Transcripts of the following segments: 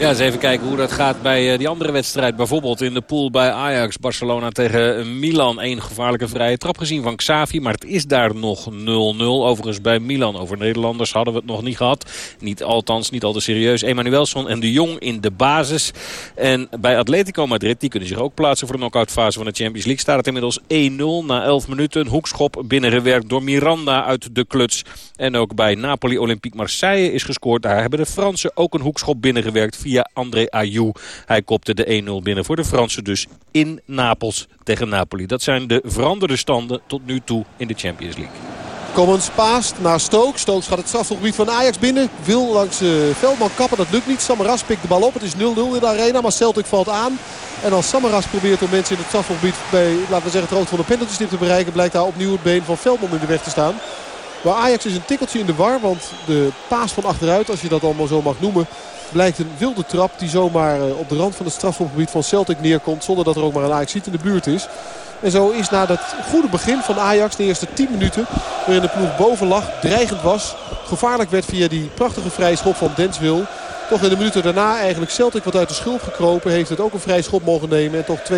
Ja, eens even kijken hoe dat gaat bij die andere wedstrijd. Bijvoorbeeld in de pool bij Ajax. Barcelona tegen Milan. Eén gevaarlijke vrije trap gezien van Xavi. Maar het is daar nog 0-0. Overigens bij Milan. Over Nederlanders hadden we het nog niet gehad. Niet althans, niet al te serieus. Emanuelson en de Jong in de basis. En bij Atletico Madrid, die kunnen zich ook plaatsen voor de knock fase van de Champions League. Staat het inmiddels 1-0 na 11 minuten. Hoekschop binnengewerkt door Miranda uit de kluts. En ook bij Napoli Olympique Marseille is gescoord. Daar hebben de Fransen ook een hoekschop binnengewerkt via André Ayou. Hij kopte de 1-0 binnen voor de Fransen dus in Napels tegen Napoli. Dat zijn de veranderde standen tot nu toe in de Champions League. Commons paast naar Stokes. Stokes gaat het strafgebied van Ajax binnen. Wil langs uh, Veldman kappen, dat lukt niet. Samaras pikt de bal op. Het is 0-0 in de arena, maar Celtic valt aan. En als Samaras probeert om mensen in het strafgebied bij, laten we zeggen, het rood van de penaltystip te bereiken... blijkt daar opnieuw het been van Veldman in de weg te staan. Maar Ajax is een tikkeltje in de war, want de paas van achteruit, als je dat allemaal zo mag noemen... blijkt een wilde trap die zomaar eh, op de rand van het strafgebied van Celtic neerkomt... zonder dat er ook maar een Ajax in de buurt is. En zo is na dat goede begin van Ajax, de eerste 10 minuten... waarin de ploeg boven lag, dreigend was... gevaarlijk werd via die prachtige vrije schop van Denswil... toch in de minuten daarna eigenlijk Celtic wat uit de schulp gekropen... heeft het ook een vrije schop mogen nemen en toch 2-3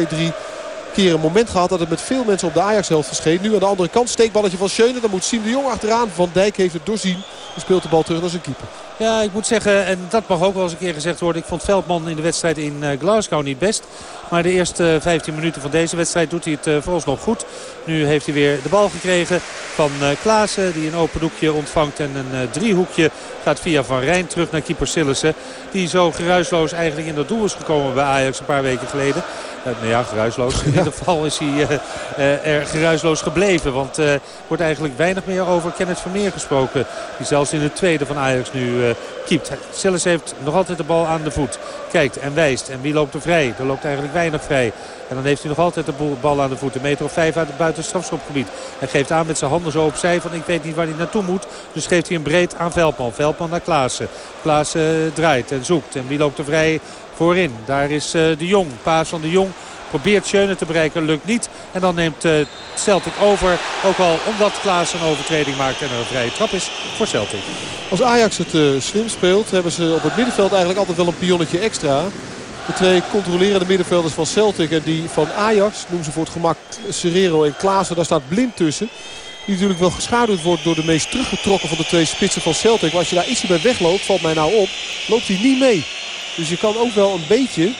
keer een moment gehad dat het met veel mensen op de Ajax-helft verscheen. Nu aan de andere kant steekballetje van Schöne. Dan moet Siem de Jong achteraan. Van Dijk heeft het doorzien. En speelt de bal terug naar zijn keeper. Ja, ik moet zeggen, en dat mag ook wel eens een keer gezegd worden. Ik vond Veldman in de wedstrijd in eh, Glasgow niet best. Maar de eerste 15 minuten van deze wedstrijd doet hij het uh, vooralsnog goed. Nu heeft hij weer de bal gekregen van Klaassen. Die een open doekje ontvangt. En een driehoekje gaat via Van Rijn terug naar keeper Sillissen. Die zo geruisloos eigenlijk in dat doel is gekomen bij Ajax een paar weken geleden. Uh, nou ja, geruisloos. In ieder geval is hij er geruisloos gebleven. Want er wordt eigenlijk weinig meer over Kenneth Vermeer gesproken. Die zelfs in het tweede van Ajax nu keept. Sillis heeft nog altijd de bal aan de voet. Kijkt en wijst. En wie loopt er vrij? Er loopt eigenlijk weinig vrij. En dan heeft hij nog altijd de bal aan de voet. Een meter of vijf uit het buitenstrafschopgebied. Hij geeft aan met zijn handen zo opzij van ik weet niet waar hij naartoe moet. Dus geeft hij een breed aan Veldman. Veldman naar Klaassen. Klaassen draait en zoekt. En wie loopt er vrij voorin? Daar is de Jong. Paas van de Jong Probeert Schöne te bereiken, lukt niet. En dan neemt uh, Celtic over. Ook al omdat Klaas een overtreding maakt en er een vrije trap is voor Celtic. Als Ajax het uh, slim speelt hebben ze op het middenveld eigenlijk altijd wel een pionnetje extra. De twee controlerende middenvelders van Celtic en die van Ajax, noemen ze voor het gemak Serrero en Klaassen. Daar staat blind tussen. Die natuurlijk wel geschaduwd wordt door de meest teruggetrokken van de twee spitsen van Celtic. Maar als je daar ietsje bij wegloopt, valt mij nou op, loopt hij niet mee. Dus je kan ook wel een beetje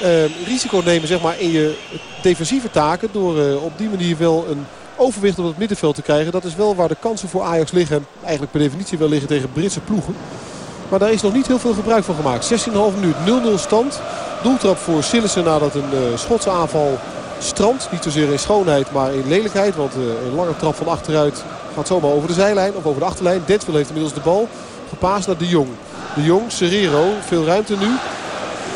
Ehm, risico nemen zeg maar, in je defensieve taken. Door uh, op die manier wel een overwicht op het middenveld te krijgen. Dat is wel waar de kansen voor Ajax liggen. Eigenlijk per definitie wel liggen tegen Britse ploegen. Maar daar is nog niet heel veel gebruik van gemaakt. 16,5 minuut 0-0 stand. Doeltrap voor Sillissen nadat een uh, Schotse aanval strandt. Niet zozeer in schoonheid, maar in lelijkheid. Want uh, een lange trap van achteruit gaat zomaar over de zijlijn of over de achterlijn. Dentville heeft inmiddels de bal. Gepaasd naar De Jong. De Jong, Serrero, veel ruimte nu.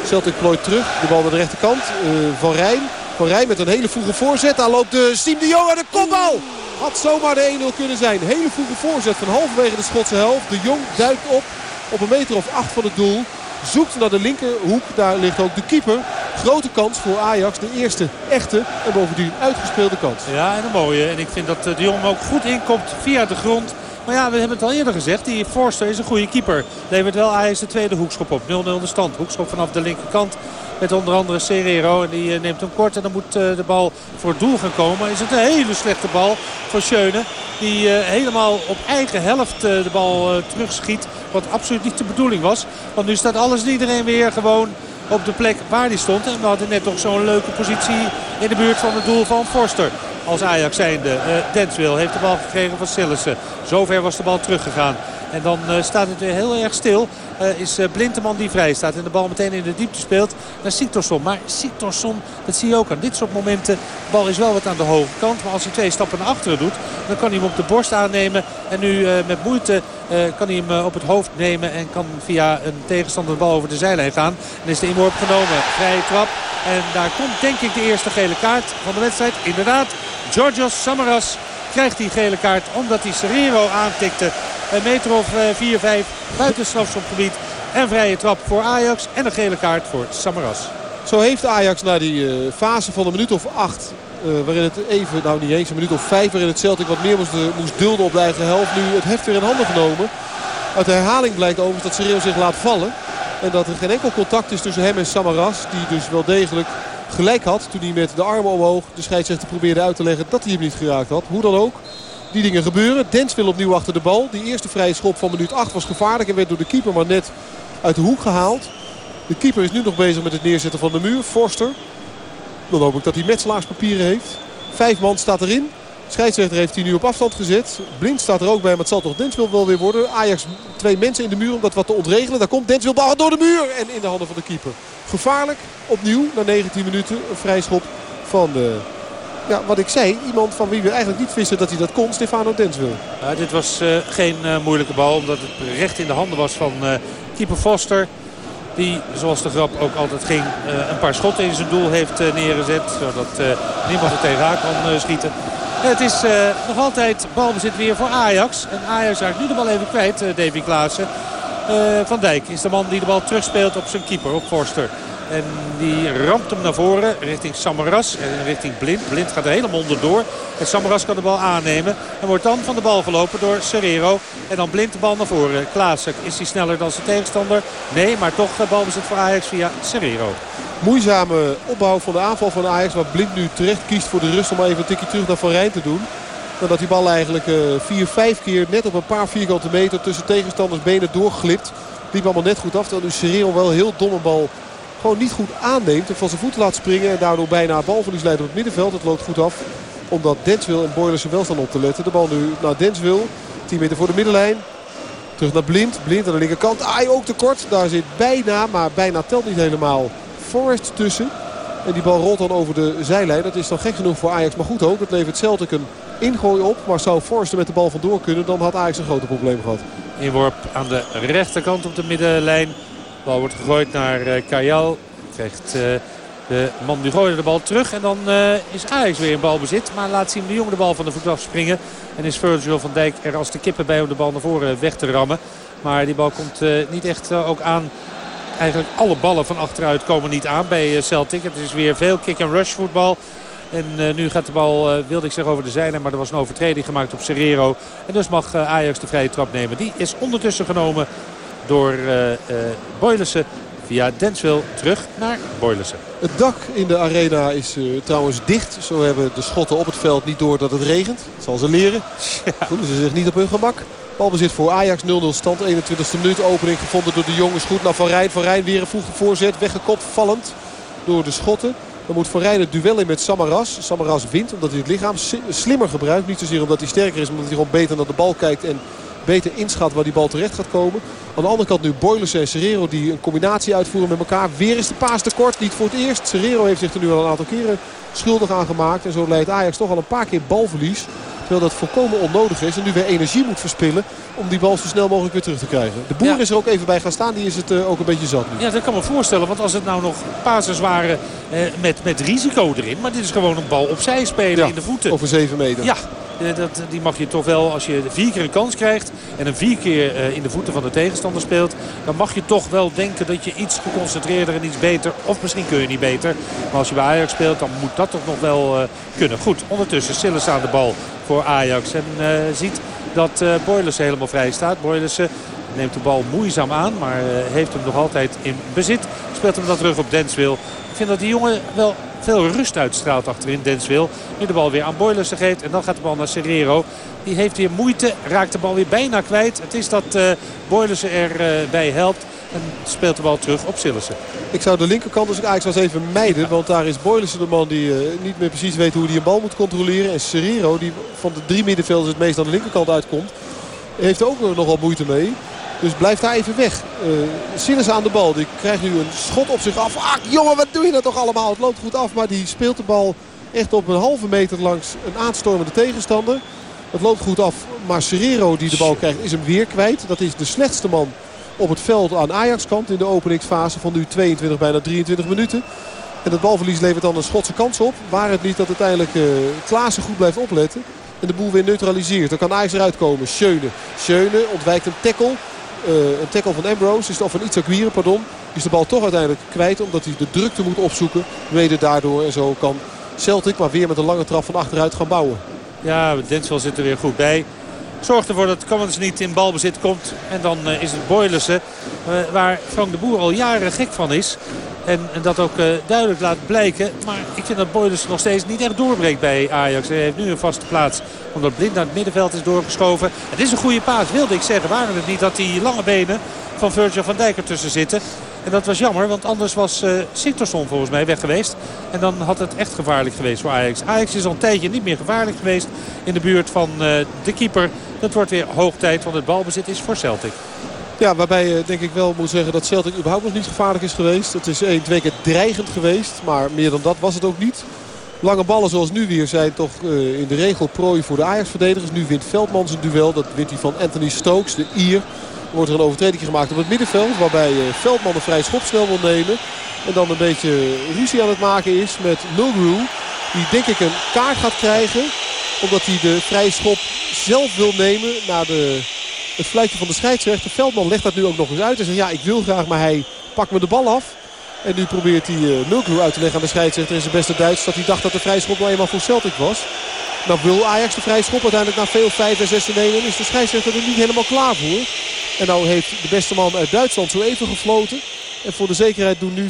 Celtic plooit terug. De bal naar de rechterkant. Uh, van Rijn. Van Rijn met een hele vroege voorzet. Daar loopt de Siem de Jong aan de kopbal. Had zomaar de 1-0 kunnen zijn. Hele vroege voorzet van halverwege de Schotse helft. De Jong duikt op op een meter of acht van het doel. Zoekt naar de linkerhoek. Daar ligt ook de keeper. Grote kans voor Ajax. De eerste echte en bovendien uitgespeelde kans. Ja, en een mooie. En ik vind dat eh, de Jong ook goed inkomt via de grond. Maar ja, we hebben het al eerder gezegd. Die Forster is een goede keeper. Levert wel Ajax de tweede hoekschop op. 0-0 de stand. Hoekschop vanaf de linkerkant. Met onder andere Serrero. En die eh, neemt hem kort. En dan moet eh, de bal voor het doel gaan komen. Is het een hele slechte bal van Schöne. Die eh, helemaal op eigen helft de bal terugschiet. Wat absoluut niet de bedoeling was. Want nu staat alles en iedereen weer gewoon op de plek waar hij stond. En we hadden net toch zo'n leuke positie in de buurt van het doel van Forster als Ajax zijnde. Uh, Denswil heeft de bal gekregen van Sillissen. Zover was de bal teruggegaan. En dan uh, staat het weer heel erg stil. Uh, is uh, Blinteman die vrij staat. En de bal meteen in de diepte speelt naar Siktorsson. Maar Siktorsson, dat zie je ook aan dit soort momenten. De bal is wel wat aan de hoge kant. Maar als hij twee stappen naar achteren doet, dan kan hij hem op de borst aannemen. En nu met moeite kan hij hem op het hoofd nemen. En kan via een tegenstander de bal over de zijlijn gaan. En is de inworp genomen. Vrije trap. En daar komt denk ik de eerste gele kaart van de wedstrijd. Inderdaad, Georgios Samaras krijgt die gele kaart omdat hij Serrero aantikte. Een meter of 4-5 eh, buiten strafschopgebied. En vrije trap voor Ajax en een gele kaart voor Samaras. Zo heeft Ajax na die uh, fase van een minuut of acht... Uh, waarin het even, nou niet eens, een minuut of vijf... waarin het Celtic wat meer moest, moest dulden op de eigen helft... nu het heft weer in handen genomen. Uit de herhaling blijkt overigens dat Serrero zich laat vallen. En dat er geen enkel contact is tussen hem en Samaras. Die dus wel degelijk gelijk had toen hij met de armen omhoog de scheidsrechter probeerde uit te leggen dat hij hem niet geraakt had. Hoe dan ook. Die dingen gebeuren. Dens wil opnieuw achter de bal. Die eerste vrije schop van minuut 8 was gevaarlijk en werd door de keeper maar net uit de hoek gehaald. De keeper is nu nog bezig met het neerzetten van de muur. Forster. Dan hoop ik dat hij metselaarspapieren heeft. Vijf man staat erin. Scheidsrechter heeft hij nu op afstand gezet. Blind staat er ook bij, maar het zal toch Denswil wel weer worden. Ajax twee mensen in de muur om dat wat te ontregelen. Daar komt Denswil bal door de muur en in de handen van de keeper. Gevaarlijk, opnieuw, na 19 minuten. Een vrijschop van, de, ja, wat ik zei, iemand van wie we eigenlijk niet wisten dat hij dat kon. Stefano Denswil. Ja, dit was uh, geen uh, moeilijke bal, omdat het recht in de handen was van uh, keeper Foster. Die, zoals de grap ook altijd ging, een paar schotten in zijn doel heeft neergezet. Zodat niemand er tegenaan kan schieten. Het is uh, nog altijd balbezit weer voor Ajax. En Ajax raakt nu de bal even kwijt, uh, Davy Klaassen. Uh, Van Dijk is de man die de bal terugspeelt op zijn keeper, op Forster. En die ramt hem naar voren richting Samaras en richting Blind. Blind gaat er helemaal onderdoor. En Samaras kan de bal aannemen. En wordt dan van de bal gelopen door Serrero. En dan Blind de bal naar voren. Klaassen, is hij sneller dan zijn tegenstander? Nee, maar toch balbezit voor Ajax via Serrero. Moeizame opbouw van de aanval van Ajax. Waar Blind nu terecht kiest voor de rust om even een tikje terug naar Van Rijn te doen. dat die bal eigenlijk uh, vier, vijf keer net op een paar vierkante meter tussen tegenstanders benen doorglipt. Liep allemaal net goed af. Terwijl nu Serrero wel heel domme bal gewoon niet goed aanneemt. En van zijn voeten laat springen. En daardoor bijna balverlies leidt op het middenveld. Het loopt goed af. Omdat Denswil en Boilers er wel staan op te letten. De bal nu naar Denswil. 10 meter voor de middenlijn. Terug naar Blind. Blind aan de linkerkant. Ai ook tekort. Daar zit bijna, maar bijna telt niet helemaal Forrest tussen. En die bal rolt dan over de zijlijn. Dat is dan gek genoeg voor Ajax. Maar goed ook. Het levert Celtic een ingooi op. Maar zou Forrest er met de bal vandoor kunnen. Dan had Ajax een grote probleem gehad. Inworp aan de rechterkant op de middenlijn. De bal wordt gegooid naar uh, Kajal. Krijgt uh, de man die gooide de bal terug. En dan uh, is Ajax weer in balbezit. Maar laat Siem de Jong de bal van de voet afspringen. En is Virgil van Dijk er als de kippen bij om de bal naar voren weg te rammen. Maar die bal komt niet echt ook aan eigenlijk alle ballen van achteruit komen niet aan bij Celtic. Het is weer veel kick-and-rush voetbal. En uh, nu gaat de bal, uh, wilde ik zeggen, over de zijlijn. Maar er was een overtreding gemaakt op Serrero. En dus mag uh, Ajax de vrije trap nemen. Die is ondertussen genomen door Boylissen via Denswil terug naar Boylissen. Het dak in de arena is trouwens dicht. Zo hebben de schotten op het veld niet door dat het regent. Dat zal ze leren. Ja. Voelen ze zich niet op hun gemak. Balbezit voor Ajax 0-0 stand. 21e minuut opening gevonden door de jongens. Goed naar Van Rijn. Van Rijn weer een vroege voorzet. Weggekopt vallend door de schotten. Dan moet Van Rijn het duel in met Samaras. Samaras wint omdat hij het lichaam slimmer gebruikt. Niet zozeer omdat hij sterker is. Maar omdat hij gewoon beter naar de bal kijkt. En beter inschat waar die bal terecht gaat komen. Aan de andere kant nu Boilers en Serrero die een combinatie uitvoeren met elkaar. Weer is de paas tekort. Niet voor het eerst. Serrero heeft zich er nu al een aantal keren schuldig aan gemaakt. En zo leidt Ajax toch al een paar keer balverlies. Terwijl dat volkomen onnodig is. En nu weer energie moet verspillen om die bal zo snel mogelijk weer terug te krijgen. De boer is er ook even bij gaan staan. Die is het uh, ook een beetje zat nu. Ja, dat kan me voorstellen. Want als het nou nog passes waren eh, met, met risico erin. Maar dit is gewoon een bal opzij spelen ja, in de voeten. Over 7 meter. Ja, eh, dat, die mag je toch wel, als je vier keer een kans krijgt en een vier keer in de voeten van de tegenstander speelt. Dan mag je toch wel denken dat je iets geconcentreerder en iets beter, of misschien kun je niet beter. Maar als je bij Ajax speelt, dan moet dat toch nog wel kunnen. Goed, ondertussen Sillis aan de bal voor Ajax. En uh, ziet dat uh, Boilers helemaal vrij staat. Boilers neemt de bal moeizaam aan, maar heeft hem nog altijd in bezit. Speelt hem dat terug op Denswil. Ik vind dat die jongen wel veel rust uitstraalt achterin Denswil. Nu de bal weer aan Boylussen geeft. En dan gaat de bal naar Serrero. Die heeft weer moeite. Raakt de bal weer bijna kwijt. Het is dat uh, Boylussen erbij uh, helpt. En speelt de bal terug op Sillissen. Ik zou de linkerkant dus eigenlijk eens even mijden. Want daar is Boylussen de man die uh, niet meer precies weet hoe hij een bal moet controleren. En Serrero die van de drie middenvelders het meest aan de linkerkant uitkomt. Heeft ook nogal moeite mee. Dus blijft daar even weg. Uh, aan de bal. Die krijgt nu een schot op zich af. Ah, jongen, wat doe je dat toch allemaal? Het loopt goed af, maar die speelt de bal echt op een halve meter langs een aanstormende tegenstander. Het loopt goed af, maar Serrero die de bal krijgt is hem weer kwijt. Dat is de slechtste man op het veld aan Ajax kant in de openingsfase van nu 22, bijna 23 minuten. En het balverlies levert dan een Schotse kans op. Waar het niet dat uiteindelijk uh, Klaassen goed blijft opletten. En de boel weer neutraliseert. Dan kan Ajax eruit komen. Schöne. Schöne ontwijkt een tackle. Uh, een tackle van Ambrose, is of van pardon. Is de bal toch uiteindelijk kwijt omdat hij de drukte moet opzoeken. Mede daardoor en zo kan Celtic maar weer met een lange trap van achteruit gaan bouwen. Ja, Denswell zit er weer goed bij. Zorgt ervoor dat Commons niet in balbezit komt. En dan uh, is het Boylissen waar Frank de Boer al jaren gek van is. En, en dat ook uh, duidelijk laat blijken. Maar ik vind dat Boyders nog steeds niet echt doorbreekt bij Ajax. Hij heeft nu een vaste plaats omdat Blind naar het middenveld is doorgeschoven. Het is een goede paas, wilde ik zeggen. Waren het niet dat die lange benen van Virgil van Dijk ertussen zitten. En dat was jammer, want anders was uh, volgens mij weg geweest. En dan had het echt gevaarlijk geweest voor Ajax. Ajax is al een tijdje niet meer gevaarlijk geweest in de buurt van uh, de keeper. Dat wordt weer hoog tijd, want het balbezit is voor Celtic. Ja, waarbij je denk ik wel moet zeggen dat Celtic überhaupt nog niet gevaarlijk is geweest. Het is één, twee keer dreigend geweest, maar meer dan dat was het ook niet. Lange ballen zoals nu weer zijn toch in de regel prooi voor de Ajax-verdedigers. Nu wint Veldman zijn duel. Dat wint hij van Anthony Stokes, de Ier. Wordt er een overtreding gemaakt op het middenveld. Waarbij uh, Veldman een vrij schop snel wil nemen. En dan een beetje ruzie aan het maken is met Mulgrew. Die denk ik een kaart gaat krijgen. Omdat hij de vrije schop zelf wil nemen naar de het fluitje van de scheidsrechter. Veldman legt dat nu ook nog eens uit. En zegt ja ik wil graag maar hij pakt me de bal af. En nu probeert hij uh, Mulgrew uit te leggen aan de scheidsrechter in zijn beste Duits. Dat hij dacht dat de vrije schop nou eenmaal voor Celtic was. Nou wil Ajax de vrije schop uiteindelijk na veel 5 en 6 te nemen. En is de scheidsrechter er niet helemaal klaar voor. En nou heeft de beste man uit Duitsland zo even gefloten. En voor de zekerheid doen nu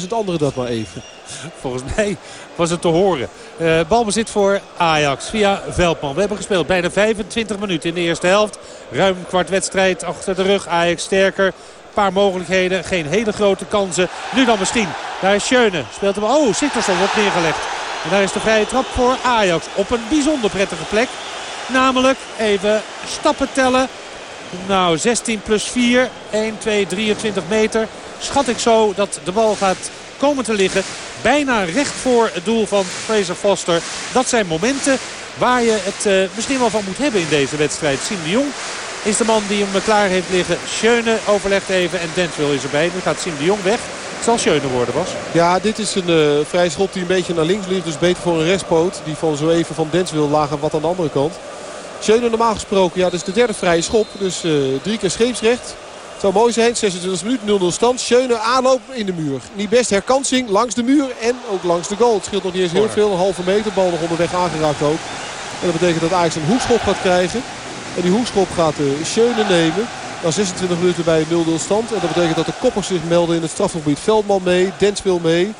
40.000 anderen dat maar even. Volgens mij was het te horen. Uh, balbezit voor Ajax via Veldman. We hebben gespeeld bijna 25 minuten in de eerste helft. Ruim kwart wedstrijd achter de rug. Ajax sterker. Paar mogelijkheden. Geen hele grote kansen. Nu dan misschien. Daar is Schöne. Speelt hem. Oh, Sitterson wordt neergelegd. En daar is de vrije trap voor Ajax. Op een bijzonder prettige plek. Namelijk even stappen tellen. Nou, 16 plus 4. 1, 2, 23 meter. Schat ik zo dat de bal gaat komen te liggen. Bijna recht voor het doel van Fraser Foster. Dat zijn momenten waar je het uh, misschien wel van moet hebben in deze wedstrijd. Siem de Jong is de man die hem klaar heeft liggen. Schöne overlegt even en Denswil is erbij. Nu gaat Siem de Jong weg. Het zal Schöne worden, Bas. Ja, dit is een uh, vrij schop die een beetje naar links ligt. Dus beter voor een rechtspoot. Die van zo even van Denswil lagen wat aan de andere kant. Schöne normaal gesproken, ja, dat is de derde vrije schop. Dus uh, drie keer scheepsrecht. Zou mooi zijn. 26 minuten 0-0 stand. Schöne aanloop in de muur. Niet best herkansing langs de muur en ook langs de goal. Het scheelt nog niet eens heel veel. Een halve meter. Bal nog onderweg aangeraakt ook. En dat betekent dat Ajax een hoekschop gaat krijgen. En die hoekschop gaat uh, Schöne nemen. Na 26 minuten bij 0-0 stand. En dat betekent dat de koppers zich melden in het strafgebied. Veldman mee, Denswil mee.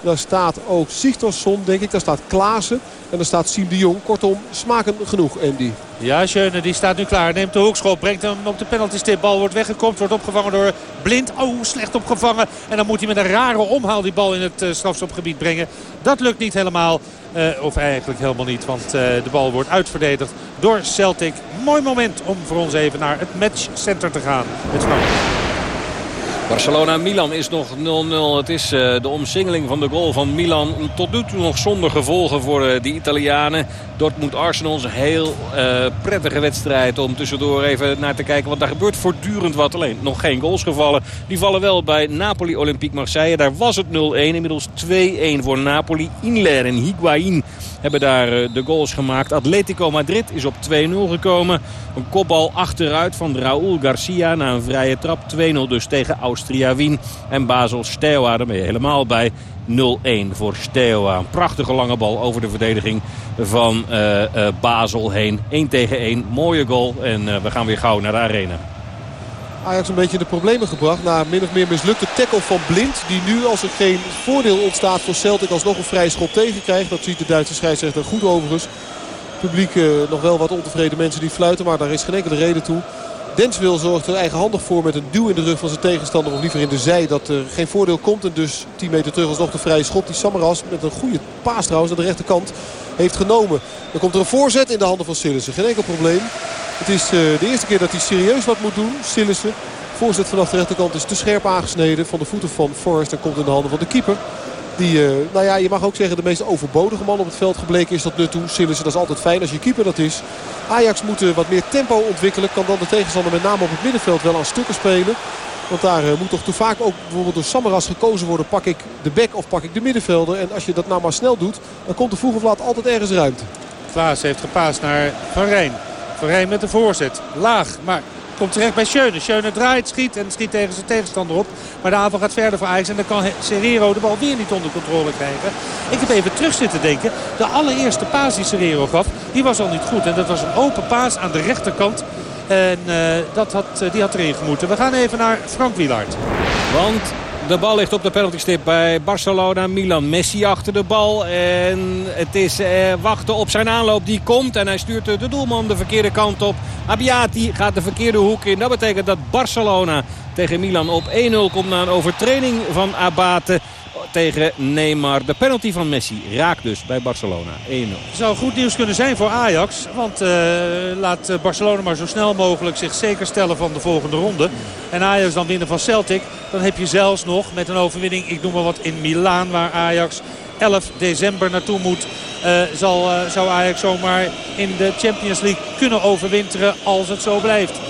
Daar staat ook Sigtorsson, denk ik. Daar staat Klaassen. En daar staat Siem de Jong. Kortom, smaken genoeg, Andy. Ja, Schöne die staat nu klaar. Neemt de hoekschop, brengt hem op de penaltystip. Bal wordt weggekopt, wordt opgevangen door Blind. Oh, slecht opgevangen. En dan moet hij met een rare omhaal die bal in het uh, strafschopgebied brengen. Dat lukt niet helemaal. Uh, of eigenlijk helemaal niet, want uh, de bal wordt uitverdedigd door Celtic. Mooi moment om voor ons even naar het matchcenter te gaan met Frankrijk. Barcelona-Milan is nog 0-0. Het is uh, de omsingeling van de goal van Milan. Tot nu toe nog zonder gevolgen voor uh, de Italianen. Dortmund-Arsenal is een heel uh, prettige wedstrijd om tussendoor even naar te kijken. Want daar gebeurt voortdurend wat. Alleen nog geen goals gevallen. Die vallen wel bij Napoli-Olympique Marseille. Daar was het 0-1. Inmiddels 2-1 voor Napoli. Inler en Higuain hebben daar de goals gemaakt. Atletico Madrid is op 2-0 gekomen. Een kopbal achteruit van Raúl Garcia na een vrije trap. 2-0 dus tegen Austria Wien. En Basel Steaua, daar ben je helemaal bij. 0-1 voor Steaua. Een prachtige lange bal over de verdediging van uh, uh, Basel heen. 1 tegen 1. Mooie goal. En uh, we gaan weer gauw naar de arena. Ajax een beetje de problemen gebracht. Na min of meer mislukte tackle van Blind. Die nu als er geen voordeel ontstaat voor Celtic alsnog een vrije schop tegenkrijgt. Dat ziet de Duitse scheidsrechter goed overigens. Publiek nog wel wat ontevreden mensen die fluiten. Maar daar is geen enkele reden toe. Denswil zorgt er eigenhandig voor met een duw in de rug van zijn tegenstander. Of liever in de zij dat er geen voordeel komt. En dus 10 meter terug alsnog de vrije schop. Die Samaras met een goede paas trouwens aan de rechterkant heeft genomen. Dan komt er een voorzet in de handen van Sillissen. Geen enkel probleem. Het is de eerste keer dat hij serieus wat moet doen. Sillissen. Voorzet vanaf de rechterkant is te scherp aangesneden. Van de voeten van Forrest en komt in de handen van de keeper. Die, uh, nou ja, je mag ook zeggen de meest overbodige man op het veld gebleken is tot nu toe. Sillissen, dat is altijd fijn als je keeper dat is. Ajax moet wat meer tempo ontwikkelen. Kan dan de tegenstander met name op het middenveld wel aan stukken spelen. Want daar uh, moet toch te vaak ook bijvoorbeeld door Samaras gekozen worden. Pak ik de bek of pak ik de middenvelder. En als je dat nou maar snel doet, dan komt er vroeg of laat altijd ergens ruimte. Klaas heeft gepaast naar Van Rijn. Van Rijn met de voorzet. Laag, maar Komt terecht bij Schöne. Schöne draait, schiet en schiet tegen zijn tegenstander op. Maar de aanval gaat verder voor Ajax. En dan kan Serrero de bal weer niet onder controle krijgen. Ik heb even terug zitten denken. De allereerste paas die Serrero gaf, die was al niet goed. En dat was een open paas aan de rechterkant En dat had, die had erin gemoeten. We gaan even naar Frank Wielaert. Want de bal ligt op de penaltystip bij Barcelona. Milan Messi achter de bal. En het is eh, wachten op zijn aanloop. Die komt en hij stuurt de doelman de verkeerde kant op. Abiati gaat de verkeerde hoek in. Dat betekent dat Barcelona tegen Milan op 1-0 komt na een overtreding van Abate tegen Neymar. De penalty van Messi raakt dus bij Barcelona 1-0. Zou goed nieuws kunnen zijn voor Ajax. Want uh, laat Barcelona maar zo snel mogelijk zich zeker stellen van de volgende ronde. En Ajax dan winnen van Celtic. Dan heb je zelfs nog met een overwinning, ik noem maar wat, in Milaan waar Ajax 11 december naartoe moet. Uh, zal, zou Ajax zomaar in de Champions League kunnen overwinteren als het zo blijft.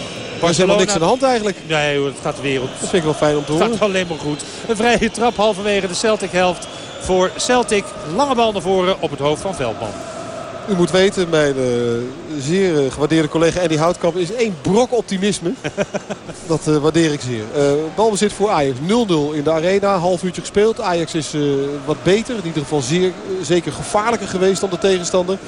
Is helemaal niks aan de hand eigenlijk. Nee, het gaat de wereld. Dat vind ik wel fijn om te horen. Het gaat alleen maar goed. Een vrije trap halverwege de Celtic helft voor Celtic. Lange bal naar voren op het hoofd van Veldman. U moet weten, mijn uh, zeer uh, gewaardeerde collega Eddie Houtkamp is één brok optimisme. dat uh, waardeer ik zeer. balbezit voor Ajax 0-0 in de arena. Half uurtje gespeeld. Ajax is wat beter. In ieder geval zeer, zeker gevaarlijker geweest dan de tegenstander.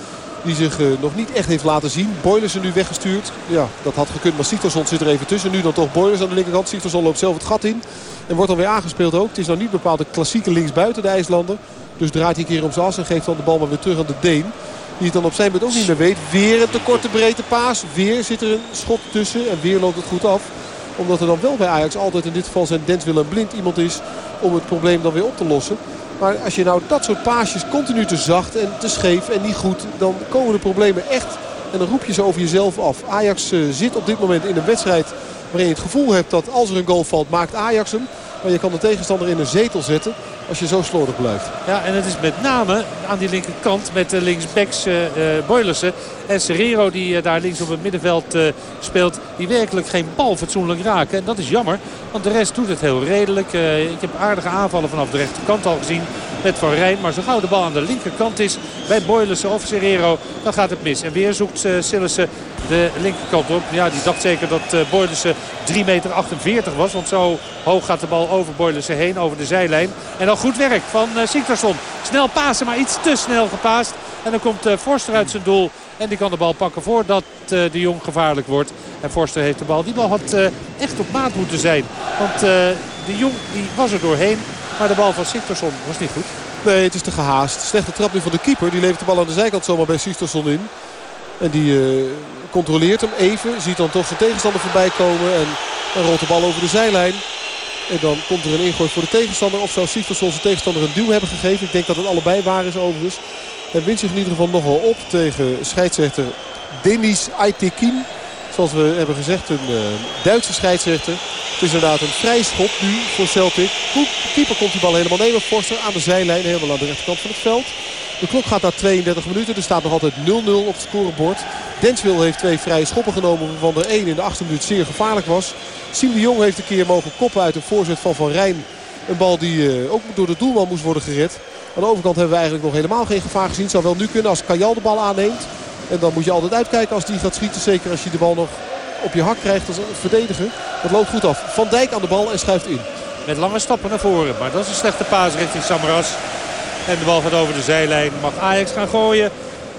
Die zich uh, nog niet echt heeft laten zien. Boilers er nu weggestuurd. Ja, dat had gekund. Maar Sigtorsson zit er even tussen. Nu dan toch Boilers aan de linkerkant. Sigtorsson loopt zelf het gat in. En wordt dan weer aangespeeld ook. Het is nou niet bepaald de klassieke linksbuiten de IJslander. Dus draait hij een keer om zijn as en geeft dan de bal maar weer terug aan de Deen. Die het dan op zijn beurt ook niet meer weet. Weer een te korte breedte paas. Weer zit er een schot tussen. En weer loopt het goed af. Omdat er dan wel bij Ajax altijd in dit geval zijn Dens Willem Blind iemand is. Om het probleem dan weer op te lossen. Maar als je nou dat soort paasjes continu te zacht en te scheef en niet goed... dan komen de problemen echt en dan roep je ze over jezelf af. Ajax uh, zit op dit moment in een wedstrijd waarin je het gevoel hebt dat als er een goal valt maakt Ajax hem. Maar je kan de tegenstander in een zetel zetten als je zo slordig blijft. Ja, en het is met name aan die linkerkant met de linksbacks uh, Boylersen en Serrero die uh, daar links op het middenveld speelt. Die werkelijk geen bal fatsoenlijk raken. En dat is jammer, want de rest doet het heel redelijk. ik heb aardige aanvallen vanaf de rechterkant al gezien met Van Rijn. Maar zo gauw de bal aan de linkerkant is bij Boylersen of Serrero, dan gaat het mis. En weer zoekt uh, de linkerkant op. Ja, die dacht zeker dat uh, Boylissen 3,48 meter was. Want zo hoog gaat de bal over Boylissen heen, over de zijlijn. En dan goed werk van uh, Sigtersson. Snel pasen, maar iets te snel gepaast. En dan komt uh, Forster uit zijn doel. En die kan de bal pakken voordat uh, de Jong gevaarlijk wordt. En Forster heeft de bal. Die bal had echt op maat moeten zijn. Want de Jong die was er doorheen. Maar de bal van Sigtersson was niet goed. Nee, het is te gehaast. Slechte trap nu van de keeper. Die levert de bal aan de zijkant zomaar bij Sigtersson in. En die controleert hem even. Ziet dan toch zijn tegenstander voorbij komen. En dan rolt de bal over de zijlijn. En dan komt er een ingooi voor de tegenstander. Of zou Sigtersson zijn tegenstander een duw hebben gegeven. Ik denk dat het allebei waar is overigens. Hij wint zich in ieder geval nogal op tegen scheidsrechter Denis Aytekin. Zoals we hebben gezegd, een uh, Duitse scheidsrechter. Het is inderdaad een vrij schop nu voor Celtic. Goed, keeper komt die bal helemaal nemen. Forster aan de zijlijn, helemaal aan de rechterkant van het veld. De klok gaat naar 32 minuten. Er staat nog altijd 0-0 op het scorebord. Denswil heeft twee vrije schoppen genomen. Waarvan er één in de achtste minuut zeer gevaarlijk was. Siem de Jong heeft een keer mogen koppen uit een voorzet van Van Rijn. Een bal die uh, ook door de doelman moest worden gered. Aan de overkant hebben we eigenlijk nog helemaal geen gevaar gezien. Zou wel nu kunnen als Kajal de bal aanneemt. En dan moet je altijd uitkijken als die gaat schieten. Zeker als je de bal nog op je hak krijgt als verdediger. Dat loopt goed af. Van Dijk aan de bal en schuift in. Met lange stappen naar voren. Maar dat is een slechte paas richting Samaras. En de bal gaat over de zijlijn. Mag Ajax gaan gooien.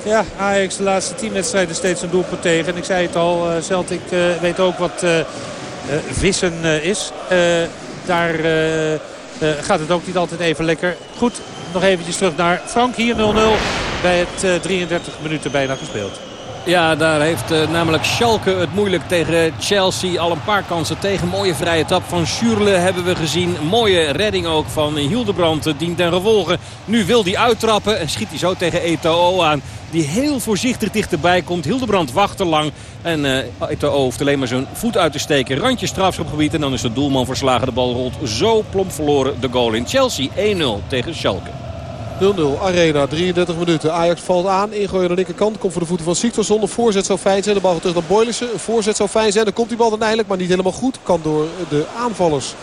Ja, Ajax de laatste tien wedstrijden steeds een doelpunt tegen. En ik zei het al, uh, Celtic uh, weet ook wat vissen is. daar gaat het ook niet altijd even lekker. Goed, nog eventjes terug naar Frank. Hier 0-0 bij het 33 minuten bijna gespeeld. Ja, daar heeft uh, namelijk Schalke het moeilijk tegen Chelsea. Al een paar kansen tegen. Mooie vrije tap van Schürle hebben we gezien. Mooie redding ook van Hildebrand uh, dient ten gevolge. Nu wil hij uittrappen en schiet hij zo tegen Eto'o aan. Die heel voorzichtig dichterbij komt. Hildebrand wacht te lang. En uh, Eto'o hoeft alleen maar zijn voet uit te steken. Randje strafschopgebied en dan is de doelman verslagen. De bal rolt zo plomp verloren de goal in. Chelsea 1-0 tegen Schalke. 0-0 Arena, 33 minuten. Ajax valt aan, ingooien aan de linkerkant. Komt voor de voeten van Siktorsson. Een voorzet zou fijn zijn. De bal gaat terug naar Boylissen. Voorzet zou fijn zijn. Dan komt die bal dan eigenlijk, maar niet helemaal goed. Kan door de aanvallers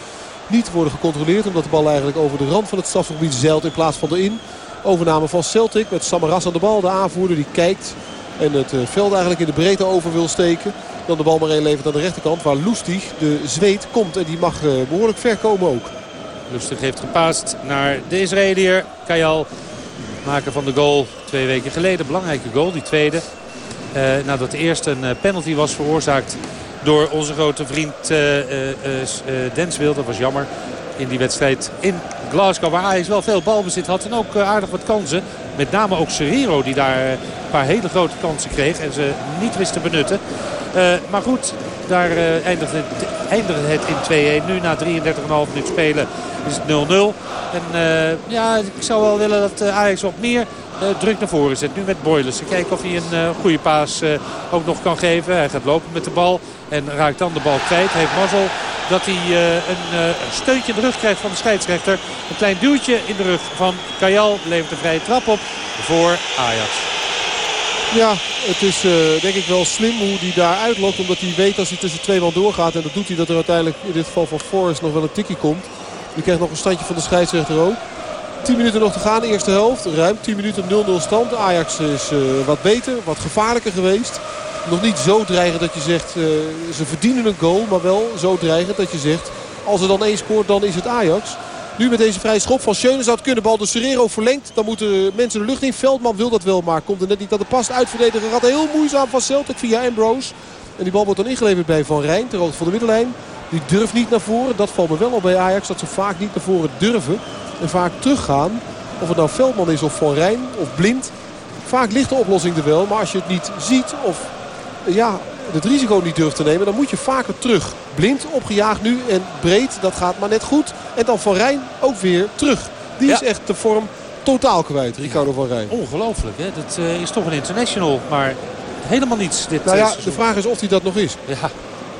niet worden gecontroleerd. Omdat de bal eigenlijk over de rand van het strafgebied zeilt in plaats van erin. Overname van Celtic met Samaras aan de bal. De aanvoerder die kijkt en het eh, veld eigenlijk in de breedte over wil steken. Dan de bal maar één levert aan de rechterkant. Waar Lustig, de Zweed, komt. En die mag eh, behoorlijk ver komen ook. Lustig heeft gepaast naar de Israëliër. Kajal, maken van de goal twee weken geleden. Belangrijke goal, die tweede. Uh, nadat eerst een penalty was veroorzaakt door onze grote vriend Denswil. Dat was jammer in die wedstrijd in Glasgow. Waar Ajax wel veel balbezit had en ook aardig wat kansen. Met name ook Serrero die daar een paar hele grote kansen kreeg. En ze niet wist te benutten. maar goed, daar het, eindigde het in 2-1. Nu na 33,5 minuut spelen is het 0-0. En ja, ik zou wel willen dat Ajax wat meer druk naar voren zet. Nu met Boilers. Kijken of hij een goede paas ook nog kan geven. Hij gaat lopen met de bal en raakt dan de bal kwijt. Heeft mazzel dat hij een steuntje in de rug krijgt van de scheidsrechter. Een klein duwtje in de rug van Kajal levert een vrije trap op voor Ajax. Ja, het is denk ik wel slim hoe hij daar uitlokt. Omdat hij weet als hij tussen twee man doorgaat. En dat doet hij dat er uiteindelijk in dit geval van Forrest nog wel een tikkie komt. Die krijgt nog een standje van de scheidsrechter ook. 10 minuten nog te gaan, eerste helft. Ruim 10 minuten 0-0 stand. Ajax is uh, wat beter, wat gevaarlijker geweest. Nog niet zo dreigend dat je zegt, uh, ze verdienen een goal. Maar wel zo dreigend dat je zegt, als er dan één scoort, dan is het Ajax. Nu met deze vrije schop van Schöne zou het kunnen. Bal de Serrero verlengt. Dan moeten mensen de lucht in. Veldman wil dat wel, maar komt er net niet aan de pas. Uitverdediger gaat heel moeizaam van Celtic via Ambrose. En die bal wordt dan ingeleverd bij Van Rijn. Ter hoogte van de middenlijn. Die durft niet naar voren. Dat valt me wel op bij Ajax. Dat ze vaak niet naar voren durven en vaak teruggaan. Of het nou Veldman is of Van Rijn of Blind. Vaak ligt de oplossing er wel. Maar als je het niet ziet of ja, het risico niet durft te nemen. Dan moet je vaker terug. Blind opgejaagd nu en breed. Dat gaat maar net goed. En dan Van Rijn ook weer terug. Die is echt de vorm totaal kwijt. Ricardo Van Rijn. Ongelooflijk. Hè? Dat uh, is toch een international. Maar helemaal niets. Dit nou ja, de vraag is of hij dat nog is. Ja,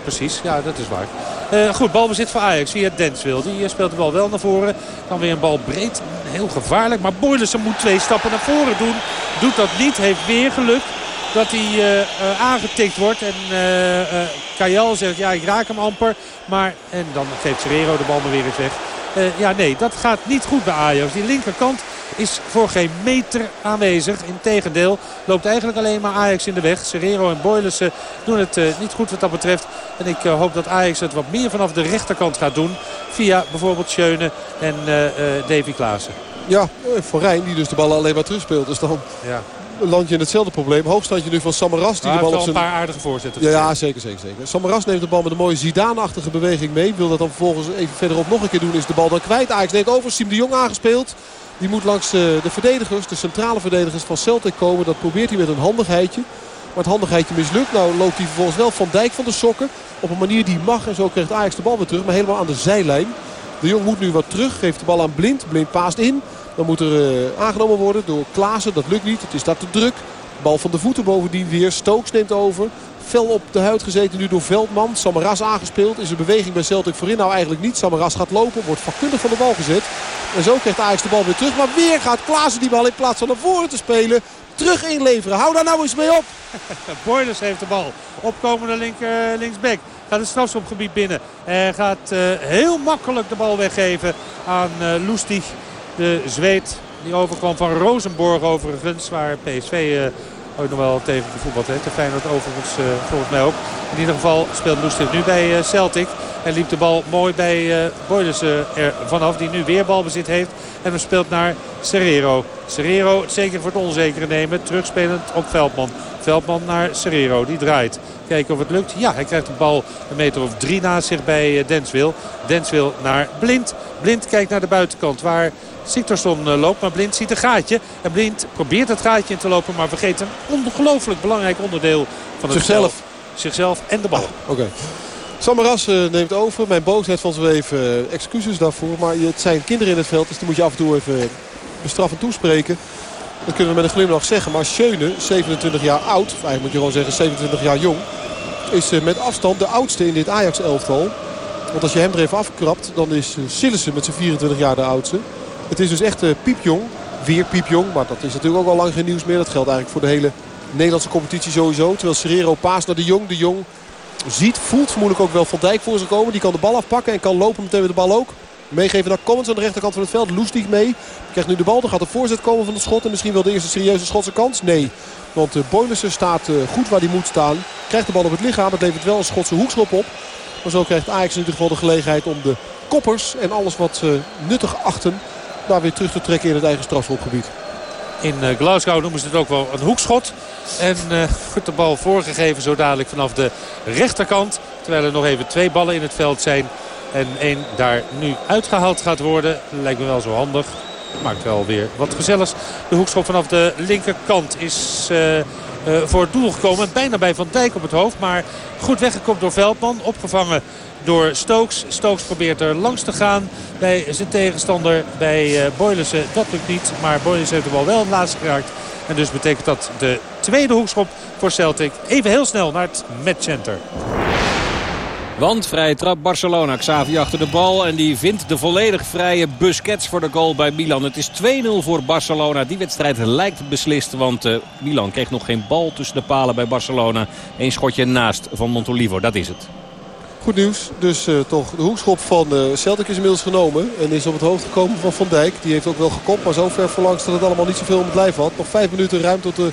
precies. Ja, dat is waar. Uh, goed, balbezit voor Ajax via Denswil. Die speelt de bal wel naar voren. Dan weer een bal breed. Heel gevaarlijk. Maar Boylissen moet twee stappen naar voren doen. Doet dat niet. Heeft weer geluk dat hij uh, aangetikt wordt. En Kajal zegt, ja, ik raak hem amper. Maar, en dan geeft Serrero de bal maar weer eens weg. ja, nee, dat gaat niet goed bij Ajax. Die linkerkant is voor geen meter aanwezig. Integendeel loopt eigenlijk alleen maar Ajax in de weg. Serrero en Boylissen doen het uh, niet goed wat dat betreft. En ik uh, hoop dat Ajax het wat meer vanaf de rechterkant gaat doen. Via bijvoorbeeld Schöne en Davy Klaassen. Ja, voor Rijn die dus de bal alleen maar terugspeelt. Dus dan ja. Land je in hetzelfde probleem. Hoogstandje nu van Samaras. Die de bal op zijn... een paar aardige voorzetten. Ja, ja, zeker, zeker, zeker. Samaras neemt de bal met een mooie Zidane-achtige beweging mee. Wil dat dan vervolgens even verderop nog een keer doen. Is de bal dan kwijt. Ajax neemt over. Siem de Jong aangespeeld. Die moet langs eh, de verdedigers, de centrale verdedigers van Celtic komen. Dat probeert hij met een handigheidje. Maar het handigheidje mislukt. Nou loopt hij vervolgens wel Van Dijk van de sokken. Op een manier die mag. En zo krijgt Ajax de bal weer terug. Maar helemaal aan de zijlijn. De Jong moet nu wat terug. Geeft de bal aan Blind. Blind paast in. Dan moet er uh, aangenomen worden door Klaassen. Dat lukt niet. Het is daar te druk. Bal van de voeten bovendien weer. Stokes neemt over. Fel op de huid gezeten nu door Veldman. Samaras aangespeeld. Is een beweging bij Celtic voorin? Nou eigenlijk niet. Samaras gaat lopen. Wordt vakkundig van de bal gezet. En zo krijgt Ajax de bal weer terug. Maar weer gaat Klaassen die bal in plaats van naar voren te spelen. Terug inleveren. Hou daar nou eens mee op. Boilers heeft de bal. Opkomende linker, eh, linksback. Gaat het strafschopgebied binnen. En gaat uh, heel makkelijk de bal weggeven aan uh, Lustig. De Zweed die overkwam van Rosenborg overigens. Waar PSV uh, ooit nog wel tegen gevoetbald heeft. De Feyenoord overigens uh, volgens mij ook. In ieder geval speelt Lustig nu bij Celtic. En liep de bal mooi bij uh, er vanaf. Die nu weer balbezit heeft. En hem speelt naar Serrero. Serrero zeker voor het onzekere nemen. Terugspelend op Veldman. Veldman naar Serrero. Die draait. Kijken of het lukt. Ja, hij krijgt de bal een meter of drie naast zich bij Denswil. Denswil naar Blind. Blind kijkt naar de buitenkant waar Siktorsson loopt. Maar Blind ziet een gaatje. En Blind probeert het gaatje in te lopen. Maar vergeet een ongelooflijk belangrijk onderdeel van het Zichzelf. Spel. Zichzelf en de bal. Oké. Okay. Samaras neemt over. Mijn boosheid van zo even excuses daarvoor. Maar het zijn kinderen in het veld. Dus die moet je af en toe even bestraffend toespreken. Dat kunnen we met een glimlach zeggen. Maar Schöne, 27 jaar oud. Eigenlijk moet je gewoon zeggen 27 jaar jong. Is met afstand de oudste in dit Ajax-elftal. Want als je hem er even afkrapt. Dan is Sillissen met zijn 24 jaar de oudste. Het is dus echt piepjong. Weer piepjong. Maar dat is natuurlijk ook al lang geen nieuws meer. Dat geldt eigenlijk voor de hele Nederlandse competitie sowieso. Terwijl Serrero paast naar de Jong. De Jong ziet, voelt vermoedelijk ook wel Van Dijk voor zich komen. Die kan de bal afpakken en kan lopen meteen met de bal ook. Meegeven naar Commons aan de rechterkant van het veld. Loestig mee. Krijgt nu de bal. Dan gaat de voorzet komen van de schot. En misschien wel de eerste serieuze schotse kans. Nee. Want uh, Boylissen staat uh, goed waar hij moet staan. Krijgt de bal op het lichaam. Het levert wel een schotse hoekschop op. Maar zo krijgt Ajax in ieder geval de gelegenheid om de koppers en alles wat ze nuttig achten... daar weer terug te trekken in het eigen strafschopgebied. In Glasgow noemen ze het ook wel een hoekschot. En wordt de bal voorgegeven zo dadelijk vanaf de rechterkant. Terwijl er nog even twee ballen in het veld zijn. En één daar nu uitgehaald gaat worden. Lijkt me wel zo handig. Maakt wel weer wat gezelligs. De hoekschop vanaf de linkerkant is uh, uh, voor het doel gekomen. Bijna bij Van Dijk op het hoofd. Maar goed weggekomen door Veldman. Opgevangen door Stokes. Stokes probeert er langs te gaan bij zijn tegenstander. Bij uh, Boylissen dat lukt niet. Maar Boylissen heeft de bal wel het laatste geraakt. En dus betekent dat de tweede hoekschop voor Celtic. Even heel snel naar het matchcenter. Want vrije trap Barcelona. Xavi achter de bal. En die vindt de volledig vrije Busquets voor de goal bij Milan. Het is 2-0 voor Barcelona. Die wedstrijd lijkt beslist. Want uh, Milan kreeg nog geen bal tussen de palen bij Barcelona. Eén schotje naast van Montolivo. Dat is het. Goed nieuws. Dus uh, toch de hoekschop van uh, Celtic is inmiddels genomen. En is op het hoofd gekomen van Van Dijk. Die heeft ook wel gekopt. Maar zo ver verlangs dat het allemaal niet zoveel om het lijf had. Nog vijf minuten ruim tot de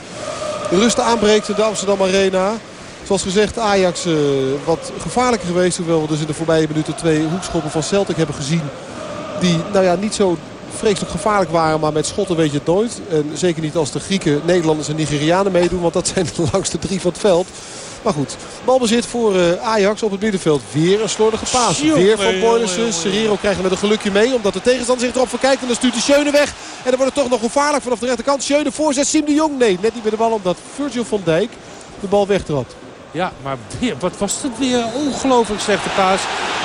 rust aanbreekt in de Amsterdam Arena. Zoals gezegd, Ajax uh, wat gevaarlijker geweest. Hoewel we dus in de voorbije minuten twee hoekschoppen van Celtic hebben gezien. Die nou ja, niet zo vreselijk gevaarlijk waren. Maar met schotten weet je het nooit. En zeker niet als de Grieken, Nederlanders en Nigerianen meedoen. Want dat zijn de langste drie van het veld. Maar goed, balbezit voor uh, Ajax op het middenveld. Weer een slordige paas. Weer van Boylissen. Serrero krijgt met een gelukje mee. Omdat de tegenstander zich erop verkijkt. En dan stuurt hij Schöne weg. En dan wordt het toch nog gevaarlijk vanaf de rechterkant. Schöne voorzet. Sim de Jong. Nee, net niet bij de bal. Omdat Virgil van Dijk de bal wegtrad. Ja, maar wat was het weer? Ongelooflijk slechte paas.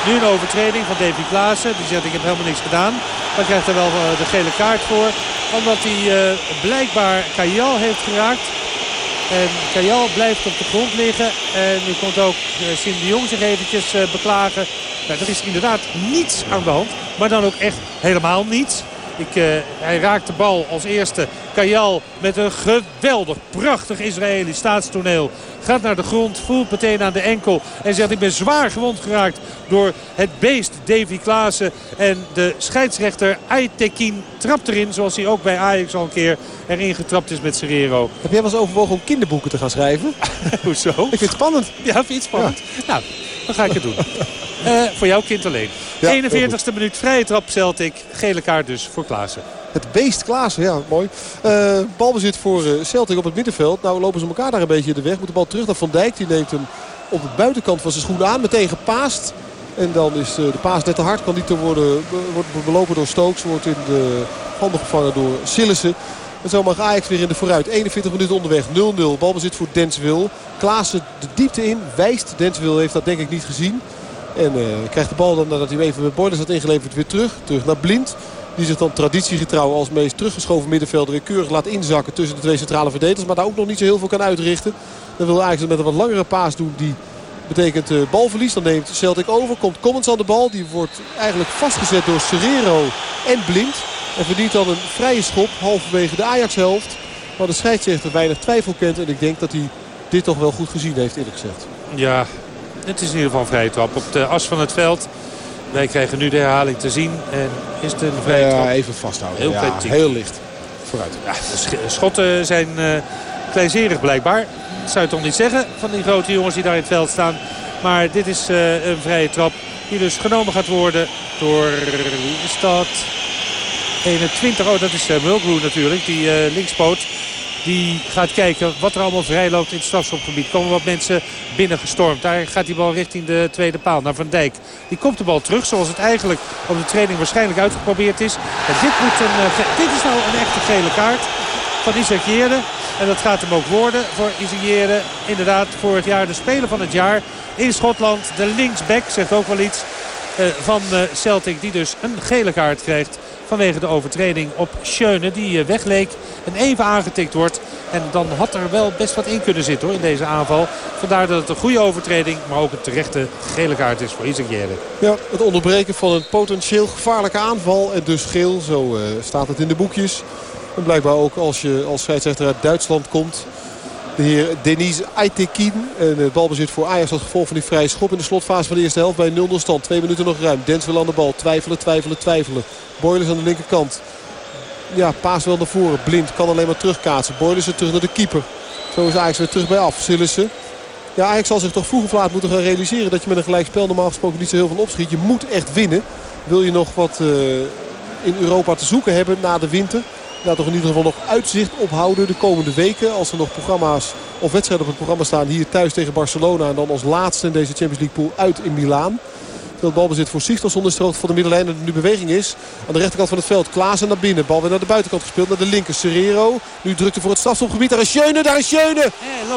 Nu een overtreding van Davy Klaassen. Die zegt ik heb helemaal niks gedaan. Maar krijgt er wel uh, de gele kaart voor. Omdat hij uh, blijkbaar Kajal heeft geraakt. En Kajal blijft op de grond liggen. En nu komt ook uh, Sim de Jong zich eventjes beklagen. Nou, er is inderdaad niets aan de hand. Maar dan ook echt helemaal niets. Ik, hij raakt de bal als eerste. Kajal met een geweldig, prachtig Israëlisch staatstoneel. Gaat naar de grond, voelt meteen aan de enkel. En zegt ik ben zwaar gewond geraakt door het beest Davy Klaassen. En de scheidsrechter Aitekin trapt erin. Zoals hij ook bij Ajax al een keer erin getrapt is met Serrero. Heb jij wel eens overwogen om kinderboeken te gaan schrijven? Hoezo? Ik vind het spannend. Ja, vind je het spannend? Ja. Nou, dan ga ik het doen. Uh, voor jouw kind alleen. Ja, 41ste minuut vrije trap Celtic. Gele kaart dus voor Klaassen. Het beest Klaassen, ja, mooi. Uh, balbezit voor uh, Celtic op het middenveld. Nou lopen ze elkaar daar een beetje de weg. Moet de bal terug naar Van Dijk. Die neemt hem op de buitenkant van zijn schoenen aan. Meteen gepaast. En dan is de paas net te hard. Kan niet te worden wordt belopen door Stokes. Wordt in de handen gevangen door Sillissen. En zo mag Ajax weer in de vooruit. 41 minuten onderweg. 0-0. Balbezit voor Denswil. Klaassen de diepte in. Wijst. Denswil heeft dat denk ik niet gezien. En krijgt de bal dan nadat hij even met Borders had ingeleverd weer terug. Terug naar Blind. Die zich dan traditiegetrouw als meest teruggeschoven middenvelder weer keurig laat inzakken tussen de twee centrale verdedigers. Maar daar ook nog niet zo heel veel kan uitrichten. Dan wil Ajax met een wat langere paas doen die betekent uh, balverlies. Dan neemt Celtic over. Komt Commons aan de bal. Die wordt eigenlijk vastgezet door Serrero en Blind. En verdient dan een vrije schop halverwege de Ajax-helft. Maar de scheidsrechter weinig twijfel kent. En ik denk dat hij dit toch wel goed gezien heeft eerlijk gezegd. Ja, het is in ieder geval een vrije trap op de as van het veld. Wij krijgen nu de herhaling te zien. En is het een vrije ja, trap? even vasthouden. Heel, ja, heel licht. Vooruit. Ja, de schotten zijn uh, kleinzerig blijkbaar. Dat zou je toch niet zeggen van die grote jongens die daar in het veld staan. Maar dit is uh, een vrije trap die dus genomen gaat worden door... Wie is dat? 21. Oh, dat is uh, Mulgrew natuurlijk. Die uh, linkspoot. Die gaat kijken wat er allemaal vrij loopt in het strafschopgebied. Komen wat mensen binnengestormd. Daar gaat die bal richting de tweede paal naar Van Dijk. Die komt de bal terug zoals het eigenlijk op de training waarschijnlijk uitgeprobeerd is. Dit, moet een, uh, dit is nou een echte gele kaart van Isaac. En dat gaat hem ook worden voor Jere. Inderdaad, vorig jaar de speler van het jaar in Schotland. De linksback zegt ook wel iets uh, van uh, Celtic die dus een gele kaart krijgt vanwege de overtreding op Schöne die wegleek en even aangetikt wordt. En dan had er wel best wat in kunnen zitten hoor, in deze aanval. Vandaar dat het een goede overtreding, maar ook een terechte gele kaart is voor Isaac. Ja, het onderbreken van een potentieel gevaarlijke aanval en dus geel, zo uh, staat het in de boekjes. En blijkbaar ook als je als scheidsrechter uit Duitsland komt de heer Denis Aitekin. En het balbezit voor Ajax als gevolg van die vrije schop in de slotfase van de eerste helft bij 0-0 stand. Twee minuten nog ruim. Dens wil aan de bal. Twijfelen, twijfelen, twijfelen. Boilers aan de linkerkant. Ja, paas wel naar voren. Blind kan alleen maar terugkaatsen. Boilers er terug naar de keeper. Zo is Ajax weer terug bij af. Sillissen. Ja, Ajax zal zich toch vroeg of laat moeten gaan realiseren dat je met een gelijkspel normaal gesproken niet zo heel veel opschiet. Je moet echt winnen. Wil je nog wat uh, in Europa te zoeken hebben na de winter. Ja, toch in ieder geval nog uitzicht ophouden de komende weken. Als er nog programma's of wedstrijden op het programma staan. Hier thuis tegen Barcelona. En dan als laatste in deze Champions League pool uit in Milaan. Het balbezit voor Sigtorsson is de van de middenlijn. En nu beweging is aan de rechterkant van het veld. Klaassen naar binnen. Bal weer naar de buitenkant gespeeld. Naar de linker. Serrero. Nu drukte voor het strafschopgebied. Daar is Schöne. Daar is Schöne.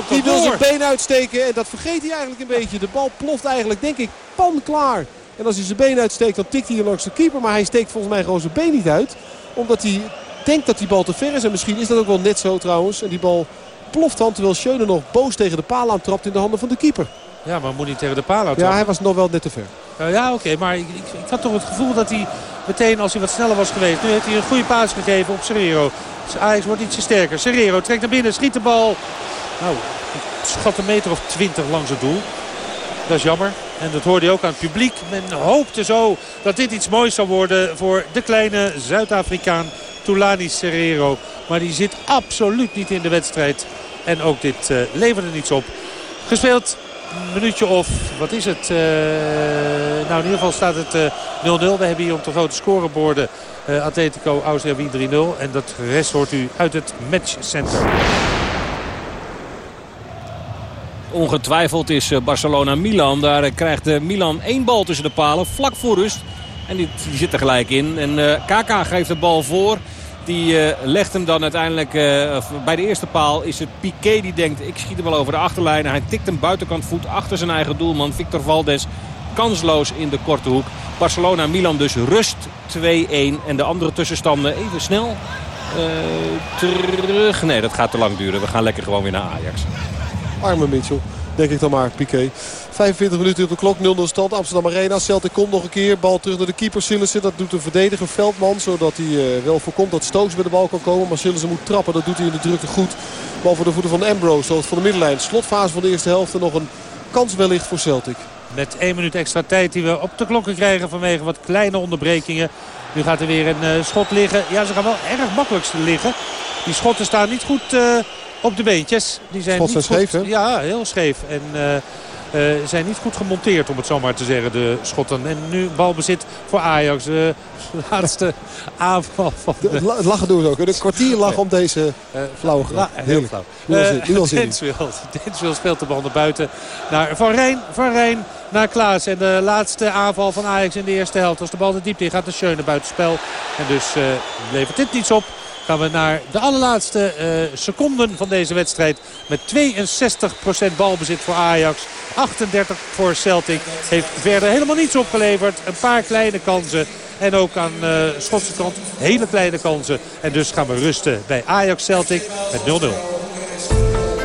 Die wil zijn been uitsteken. En dat vergeet hij eigenlijk een beetje. De bal ploft eigenlijk denk ik pan klaar. En als hij zijn been uitsteekt dan tikt hij hier langs de keeper. Maar hij steekt volgens mij gewoon zijn been niet uit. Omdat hij denkt dat die bal te ver is. En misschien is dat ook wel net zo trouwens. En die bal ploft dan terwijl Schöne nog boos tegen de paal aantrapt in de handen van de keeper. Ja, maar moet niet tegen de paal aantrappen. Ja, hij was nog wel net te ver. Uh, ja, oké. maar ik, ik, ik, had toch het gevoel dat hij meteen als hij wat sneller was geweest. Nu heeft hij een goede paas gegeven op Serrero. Dus Ajax wordt ietsje sterker. Serrero trekt naar binnen, schiet de bal. Nou, ik schat een meter of twintig langs het doel. Dat is jammer. En dat hoorde je ook aan het publiek. Men hoopte zo dat dit iets moois zou worden voor de kleine Zuid-Afrikaan Tulani Serrero. Maar die zit absoluut niet in de wedstrijd. En ook dit uh, leverde niets op. Gespeeld een minuutje of, wat is het? Uh, nou, in ieder geval staat het 0-0. Uh, We hebben hier op de grote scoreborden Atletico Austria Wien 3-0. En dat rest hoort u uit het matchcenter. Ongetwijfeld is Barcelona-Milan. Daar krijgt Milan één bal tussen de palen, vlak voor rust. En die, die zit er gelijk in. En Kaka geeft de bal voor. Die uh, legt hem dan uiteindelijk uh, bij de eerste paal. Is het Piqué die denkt ik schiet hem wel over de achterlijn. Hij tikt hem buitenkant voet achter zijn eigen doelman Victor Valdes. Kansloos in de korte hoek. Barcelona-Milan dus rust 2-1. En de andere tussenstanden even snel terug. Nee, dat gaat te lang duren. We gaan lekker gewoon weer naar Ajax. Arme Mitchell, denk ik dan maar, Piqué. 45 minuten op de klok, 0-0 stand. Amsterdam Arena. Celtic komt nog een keer. Bal terug naar de keeper Sillissen. Dat doet de verdediger Veldman. Zodat hij uh, wel voorkomt dat Stokes bij de bal kan komen. Maar Sillissen moet trappen. Dat doet hij in de drukte goed. Bal voor de voeten van Ambrose. Zoals van de middenlijn. Slotfase van de eerste helft. En nog een kans wellicht voor Celtic. Met één minuut extra tijd die we op de klokken krijgen vanwege wat kleine onderbrekingen. Nu gaat er weer een uh, schot liggen. Ja, ze gaan wel erg makkelijk liggen. Die schotten staan niet goed uh, op de beentjes. Die zijn Schot niet scheef, hè? Ja, heel scheef. En... Uh, zijn niet goed gemonteerd om het zo maar te zeggen, de schotten. En nu balbezit voor Ajax. De laatste aanval van de... de het lachen doen we ook. Een kwartier lachen om deze uh, flauwe grap. Ja, heel flauw. Uh, Denswil speelt de bal naar buiten. Naar Van Rijn. Van Rijn naar Klaas. En de laatste aanval van Ajax in de eerste helft. Als de bal de diepte in gaat, de Schöne buitenspel. En dus uh, levert dit niets op gaan we naar de allerlaatste uh, seconden van deze wedstrijd. Met 62% balbezit voor Ajax. 38 voor Celtic. Heeft verder helemaal niets opgeleverd. Een paar kleine kansen. En ook aan uh, Schotse kant hele kleine kansen. En dus gaan we rusten bij Ajax Celtic met 0-0.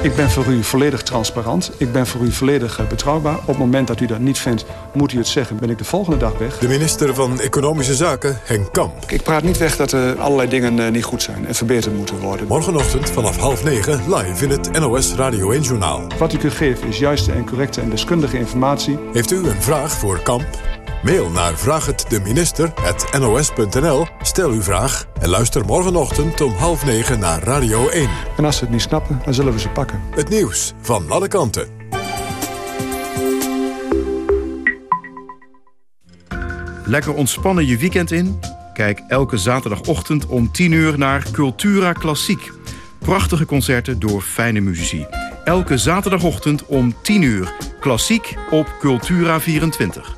Ik ben voor u volledig transparant. Ik ben voor u volledig betrouwbaar. Op het moment dat u dat niet vindt, moet u het zeggen. Ben ik de volgende dag weg. De minister van Economische Zaken, Henk Kamp. Ik praat niet weg dat er allerlei dingen niet goed zijn en verbeterd moeten worden. Morgenochtend vanaf half negen live in het NOS Radio 1-journaal. Wat ik u geef is juiste en correcte en deskundige informatie. Heeft u een vraag voor Kamp? Mail naar vraaghetdeminister.nos.nl. Stel uw vraag en luister morgenochtend om half negen naar Radio 1. En als ze het niet snappen, dan zullen we ze pakken. Het nieuws van alle kanten. Lekker ontspannen je weekend in? Kijk elke zaterdagochtend om 10 uur naar Cultura Klassiek. Prachtige concerten door fijne muzici. Elke zaterdagochtend om 10 uur. Klassiek op Cultura 24.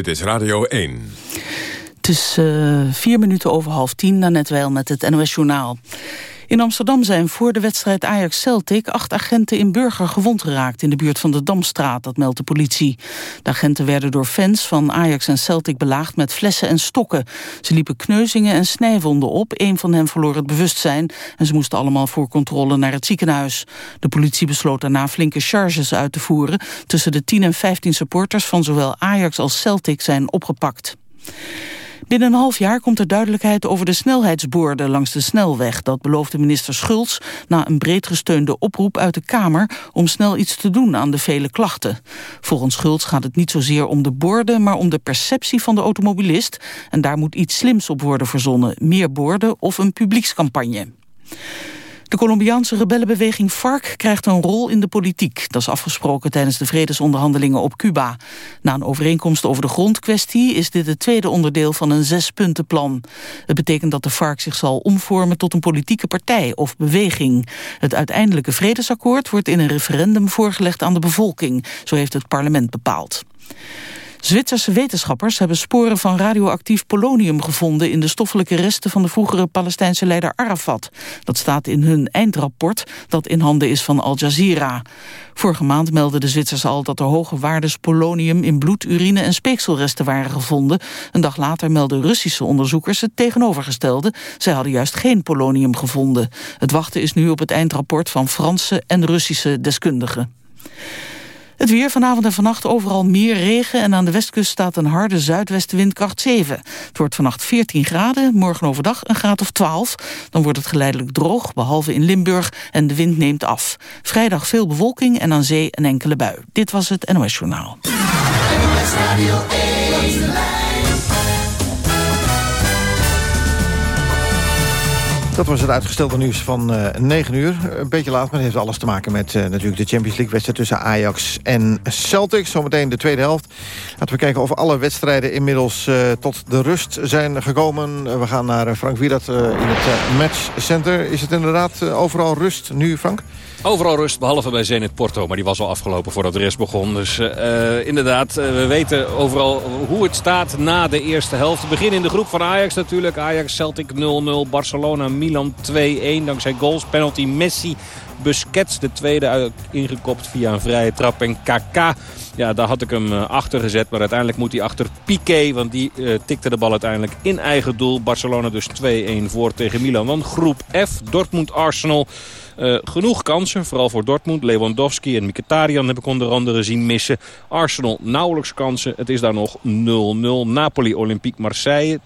Dit is Radio 1. Het is uh, vier minuten over half tien, net wel met het NOS Journaal. In Amsterdam zijn voor de wedstrijd Ajax-Celtic... acht agenten in Burger gewond geraakt in de buurt van de Damstraat. Dat meldt de politie. De agenten werden door fans van Ajax en Celtic belaagd met flessen en stokken. Ze liepen kneuzingen en snijwonden op. Een van hen verloor het bewustzijn... en ze moesten allemaal voor controle naar het ziekenhuis. De politie besloot daarna flinke charges uit te voeren. Tussen de 10 en 15 supporters van zowel Ajax als Celtic zijn opgepakt. Binnen een half jaar komt er duidelijkheid over de snelheidsborden langs de snelweg. Dat beloofde minister Schulz na een breed gesteunde oproep uit de Kamer om snel iets te doen aan de vele klachten. Volgens Schulz gaat het niet zozeer om de borden, maar om de perceptie van de automobilist. En daar moet iets slims op worden verzonnen. Meer borden of een publiekscampagne. De Colombiaanse rebellenbeweging FARC krijgt een rol in de politiek. Dat is afgesproken tijdens de vredesonderhandelingen op Cuba. Na een overeenkomst over de grondkwestie is dit het tweede onderdeel van een zespuntenplan. Het betekent dat de FARC zich zal omvormen tot een politieke partij of beweging. Het uiteindelijke vredesakkoord wordt in een referendum voorgelegd aan de bevolking. Zo heeft het parlement bepaald. Zwitserse wetenschappers hebben sporen van radioactief polonium gevonden in de stoffelijke resten van de vroegere Palestijnse leider Arafat. Dat staat in hun eindrapport dat in handen is van Al Jazeera. Vorige maand meldde de Zwitsers al dat er hoge waardes polonium in bloed, urine en speekselresten waren gevonden. Een dag later meldden Russische onderzoekers het tegenovergestelde. Zij hadden juist geen polonium gevonden. Het wachten is nu op het eindrapport van Franse en Russische deskundigen. Het weer vanavond en vannacht overal meer regen... en aan de westkust staat een harde zuidwestenwind kracht 7. Het wordt vannacht 14 graden, morgen overdag een graad of 12. Dan wordt het geleidelijk droog, behalve in Limburg... en de wind neemt af. Vrijdag veel bewolking en aan zee een enkele bui. Dit was het NOS Journaal. Dat was het uitgestelde nieuws van uh, eh, 9 uur. Een beetje laat, maar het heeft alles te maken met uh, natuurlijk de Champions League-wedstrijd tussen Ajax en Celtics. Zometeen de tweede helft. Laten we kijken of alle wedstrijden inmiddels uh, tot de rust zijn gekomen. we gaan naar Frank Wierat in het matchcenter. Is het inderdaad overal rust nu, Frank? Overal rust, behalve bij Zenit Porto. Maar die was al afgelopen voordat de rest begon. Dus uh, inderdaad, uh, we weten overal hoe het staat na de eerste helft. We beginnen in de groep van Ajax natuurlijk. Ajax Celtic 0-0, Barcelona Milan 2-1. Dankzij goals, penalty Messi. Busquets, de tweede ingekopt via een vrije trap. En KK, ja, daar had ik hem achter gezet. Maar uiteindelijk moet hij achter Piqué. Want die tikte de bal uiteindelijk in eigen doel. Barcelona dus 2-1 voor tegen Milan. Dan groep F, Dortmund-Arsenal. Uh, genoeg kansen, vooral voor Dortmund. Lewandowski en Mkhitaryan heb ik onder andere zien missen. Arsenal nauwelijks kansen. Het is daar nog 0-0. Napoli Olympique Marseille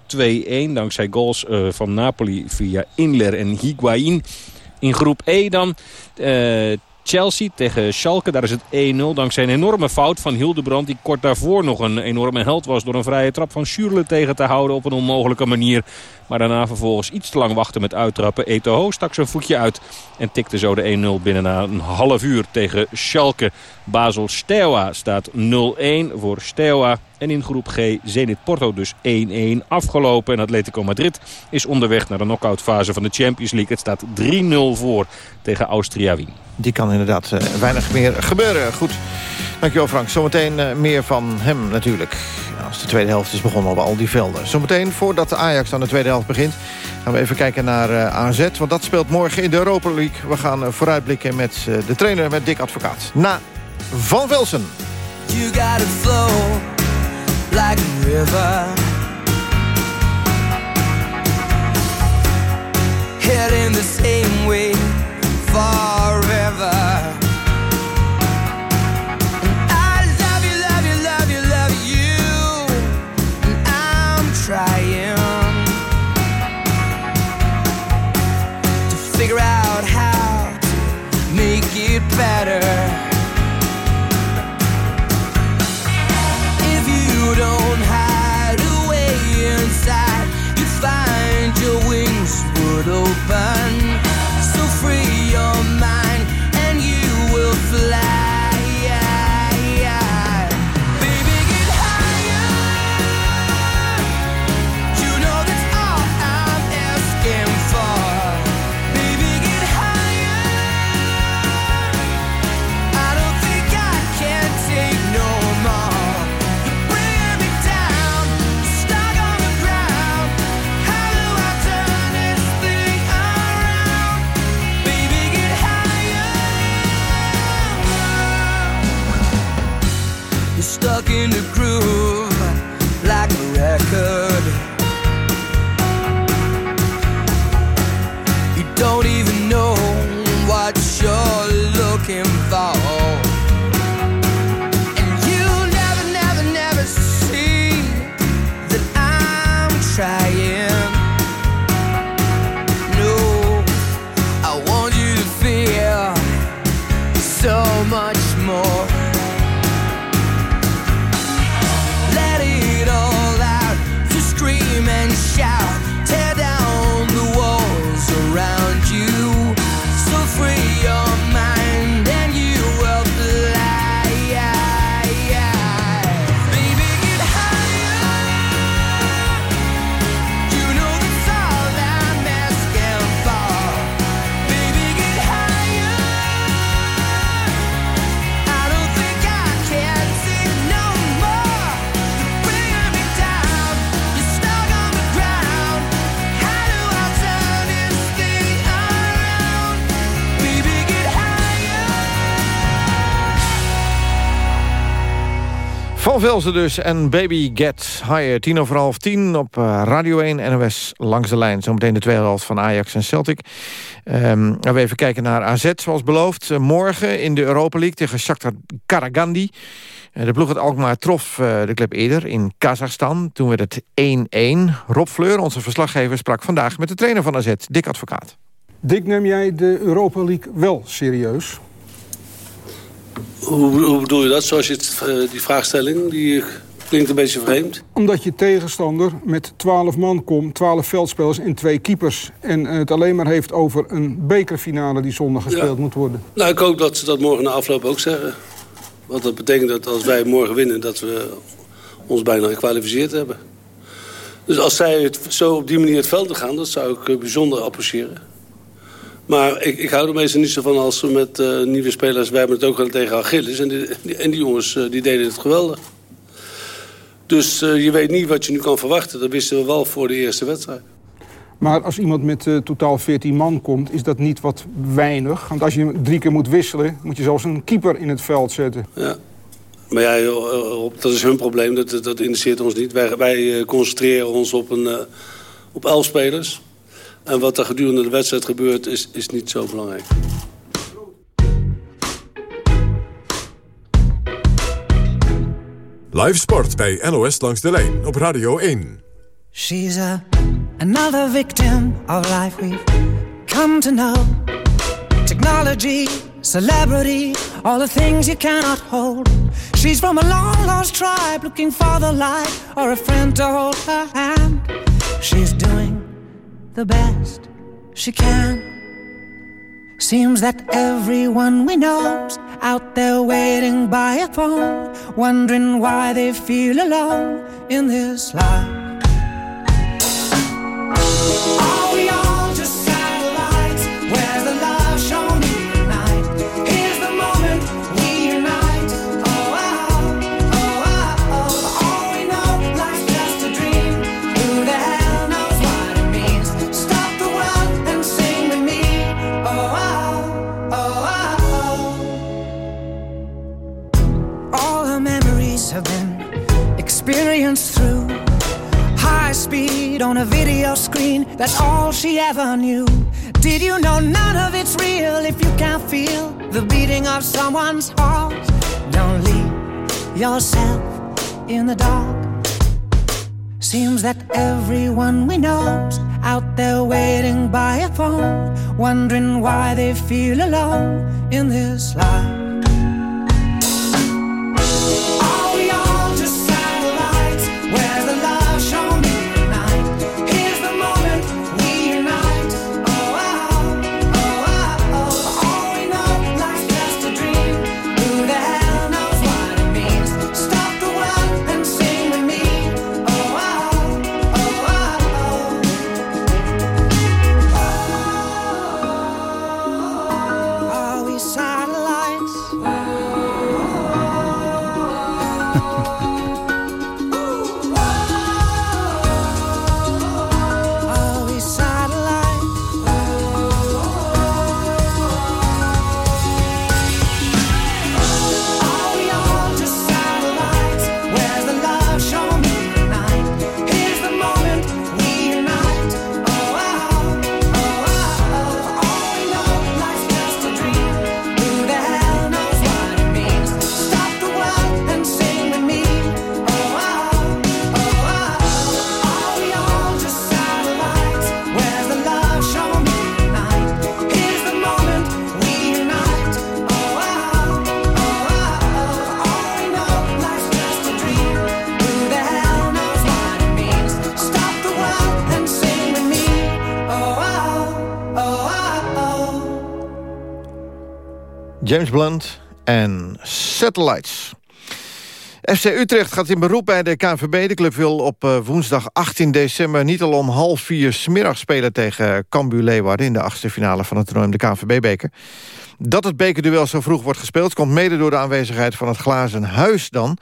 2-1. Dankzij goals uh, van Napoli via Inler en Higuain. In groep E dan... Uh, Chelsea tegen Schalke. Daar is het 1-0 dankzij een enorme fout van Hildebrand. Die kort daarvoor nog een enorme held was door een vrije trap van Schürrle tegen te houden op een onmogelijke manier. Maar daarna vervolgens iets te lang wachten met uittrappen. Eto'o stak zijn voetje uit en tikte zo de 1-0 binnen na een half uur tegen Schalke. Basel Steaua staat 0-1 voor Steaua. En in groep G Zenit Porto dus 1-1 afgelopen. En Atletico Madrid is onderweg naar de knock-outfase van de Champions League. Het staat 3-0 voor tegen Austria Wien. Die kan inderdaad uh, weinig meer gebeuren. Goed, dankjewel Frank. Zometeen uh, meer van hem natuurlijk. Als de tweede helft is begonnen op al die velden. Zometeen, voordat de Ajax aan de tweede helft begint... gaan we even kijken naar uh, eh, AZ. Want dat speelt morgen in de Europa League. We gaan vooruitblikken met de trainer, met Dick Advocaat. Na Van Velsen. You got it flow like a river. Heading the same way forever looking to Velzen dus en Baby Get Higher. Tien over half tien op eh, Radio 1 NOS langs de lijn. Zometeen de tweede helft van Ajax en Celtic. Um, we even kijken naar AZ zoals beloofd. Eh, morgen in de Europa League tegen Shakhtar Karagandi. Uh, de ploeg uit Alkmaar trof de club eerder in Kazachstan. Toen werd het 1-1. Rob Fleur, onze verslaggever, sprak vandaag met de trainer van AZ, Dick Advocaat. Dick, neem jij de Europa League wel serieus? Hoe, hoe, bedoel je dat? Zoals je het, uh, die vraagstelling, die klinkt een beetje vreemd. Omdat je tegenstander met 12 man komt, 12 veldspelers en twee keepers. En het alleen maar heeft over een bekerfinale die zondag gespeeld moet worden. Nou, ik hoop dat ze dat morgen na afloop ook zeggen. Want dat betekent dat als wij morgen winnen, dat we ons bijna gekwalificeerd hebben. Dus als zij het zo op die manier het veld gaan, dat zou ik eh, bijzonder appreciëren. Maar ik, ik hou er meestal niet zo van als we met uh, nieuwe spelers... wij hebben het ook al tegen Achilles. En die, en die jongens uh, die deden het geweldig. Dus uh, je weet niet wat je nu kan verwachten. Dat wisten we wel voor de eerste wedstrijd. Maar als iemand met totaal 14 man komt, is dat niet wat weinig? Want als je drie keer moet wisselen, moet je zelfs een keeper in het veld zetten. Ja. Maar ja, dat is hun probleem. Dat, dat interesseert ons niet. Wij, wij concentreren ons op, een, op elf spelers. En wat er gedurende de wedstrijd gebeurt is, is niet zo belangrijk. Live sport bij NOS langs de lijn op Radio 1. She's a, another victim of life we've come to know. Technology, celebrity, all the things you cannot hold. She's from a long lost tribe looking for the light or a friend to hold her hand. She's doing the best she can. Seems that everyone we know's out there waiting by a phone, wondering why they feel alone in this life. On a video screen, that's all she ever knew. Did you know none of it's real if you can't feel the beating of someone's heart? Don't leave yourself in the dark. Seems that everyone we know's out there waiting by a phone, wondering why they feel alone in this life. James Blunt en Satellites. FC Utrecht gaat in beroep bij de KNVB. De club wil op eh, woensdag 18 december niet al om half vier smiddag spelen tegen Cambuur Leeuwarden... in de achtste finale van het toernooi de KNVB-beker. Dat het bekerduel zo vroeg wordt gespeeld... komt mede door de aanwezigheid van het Glazen Huis dan.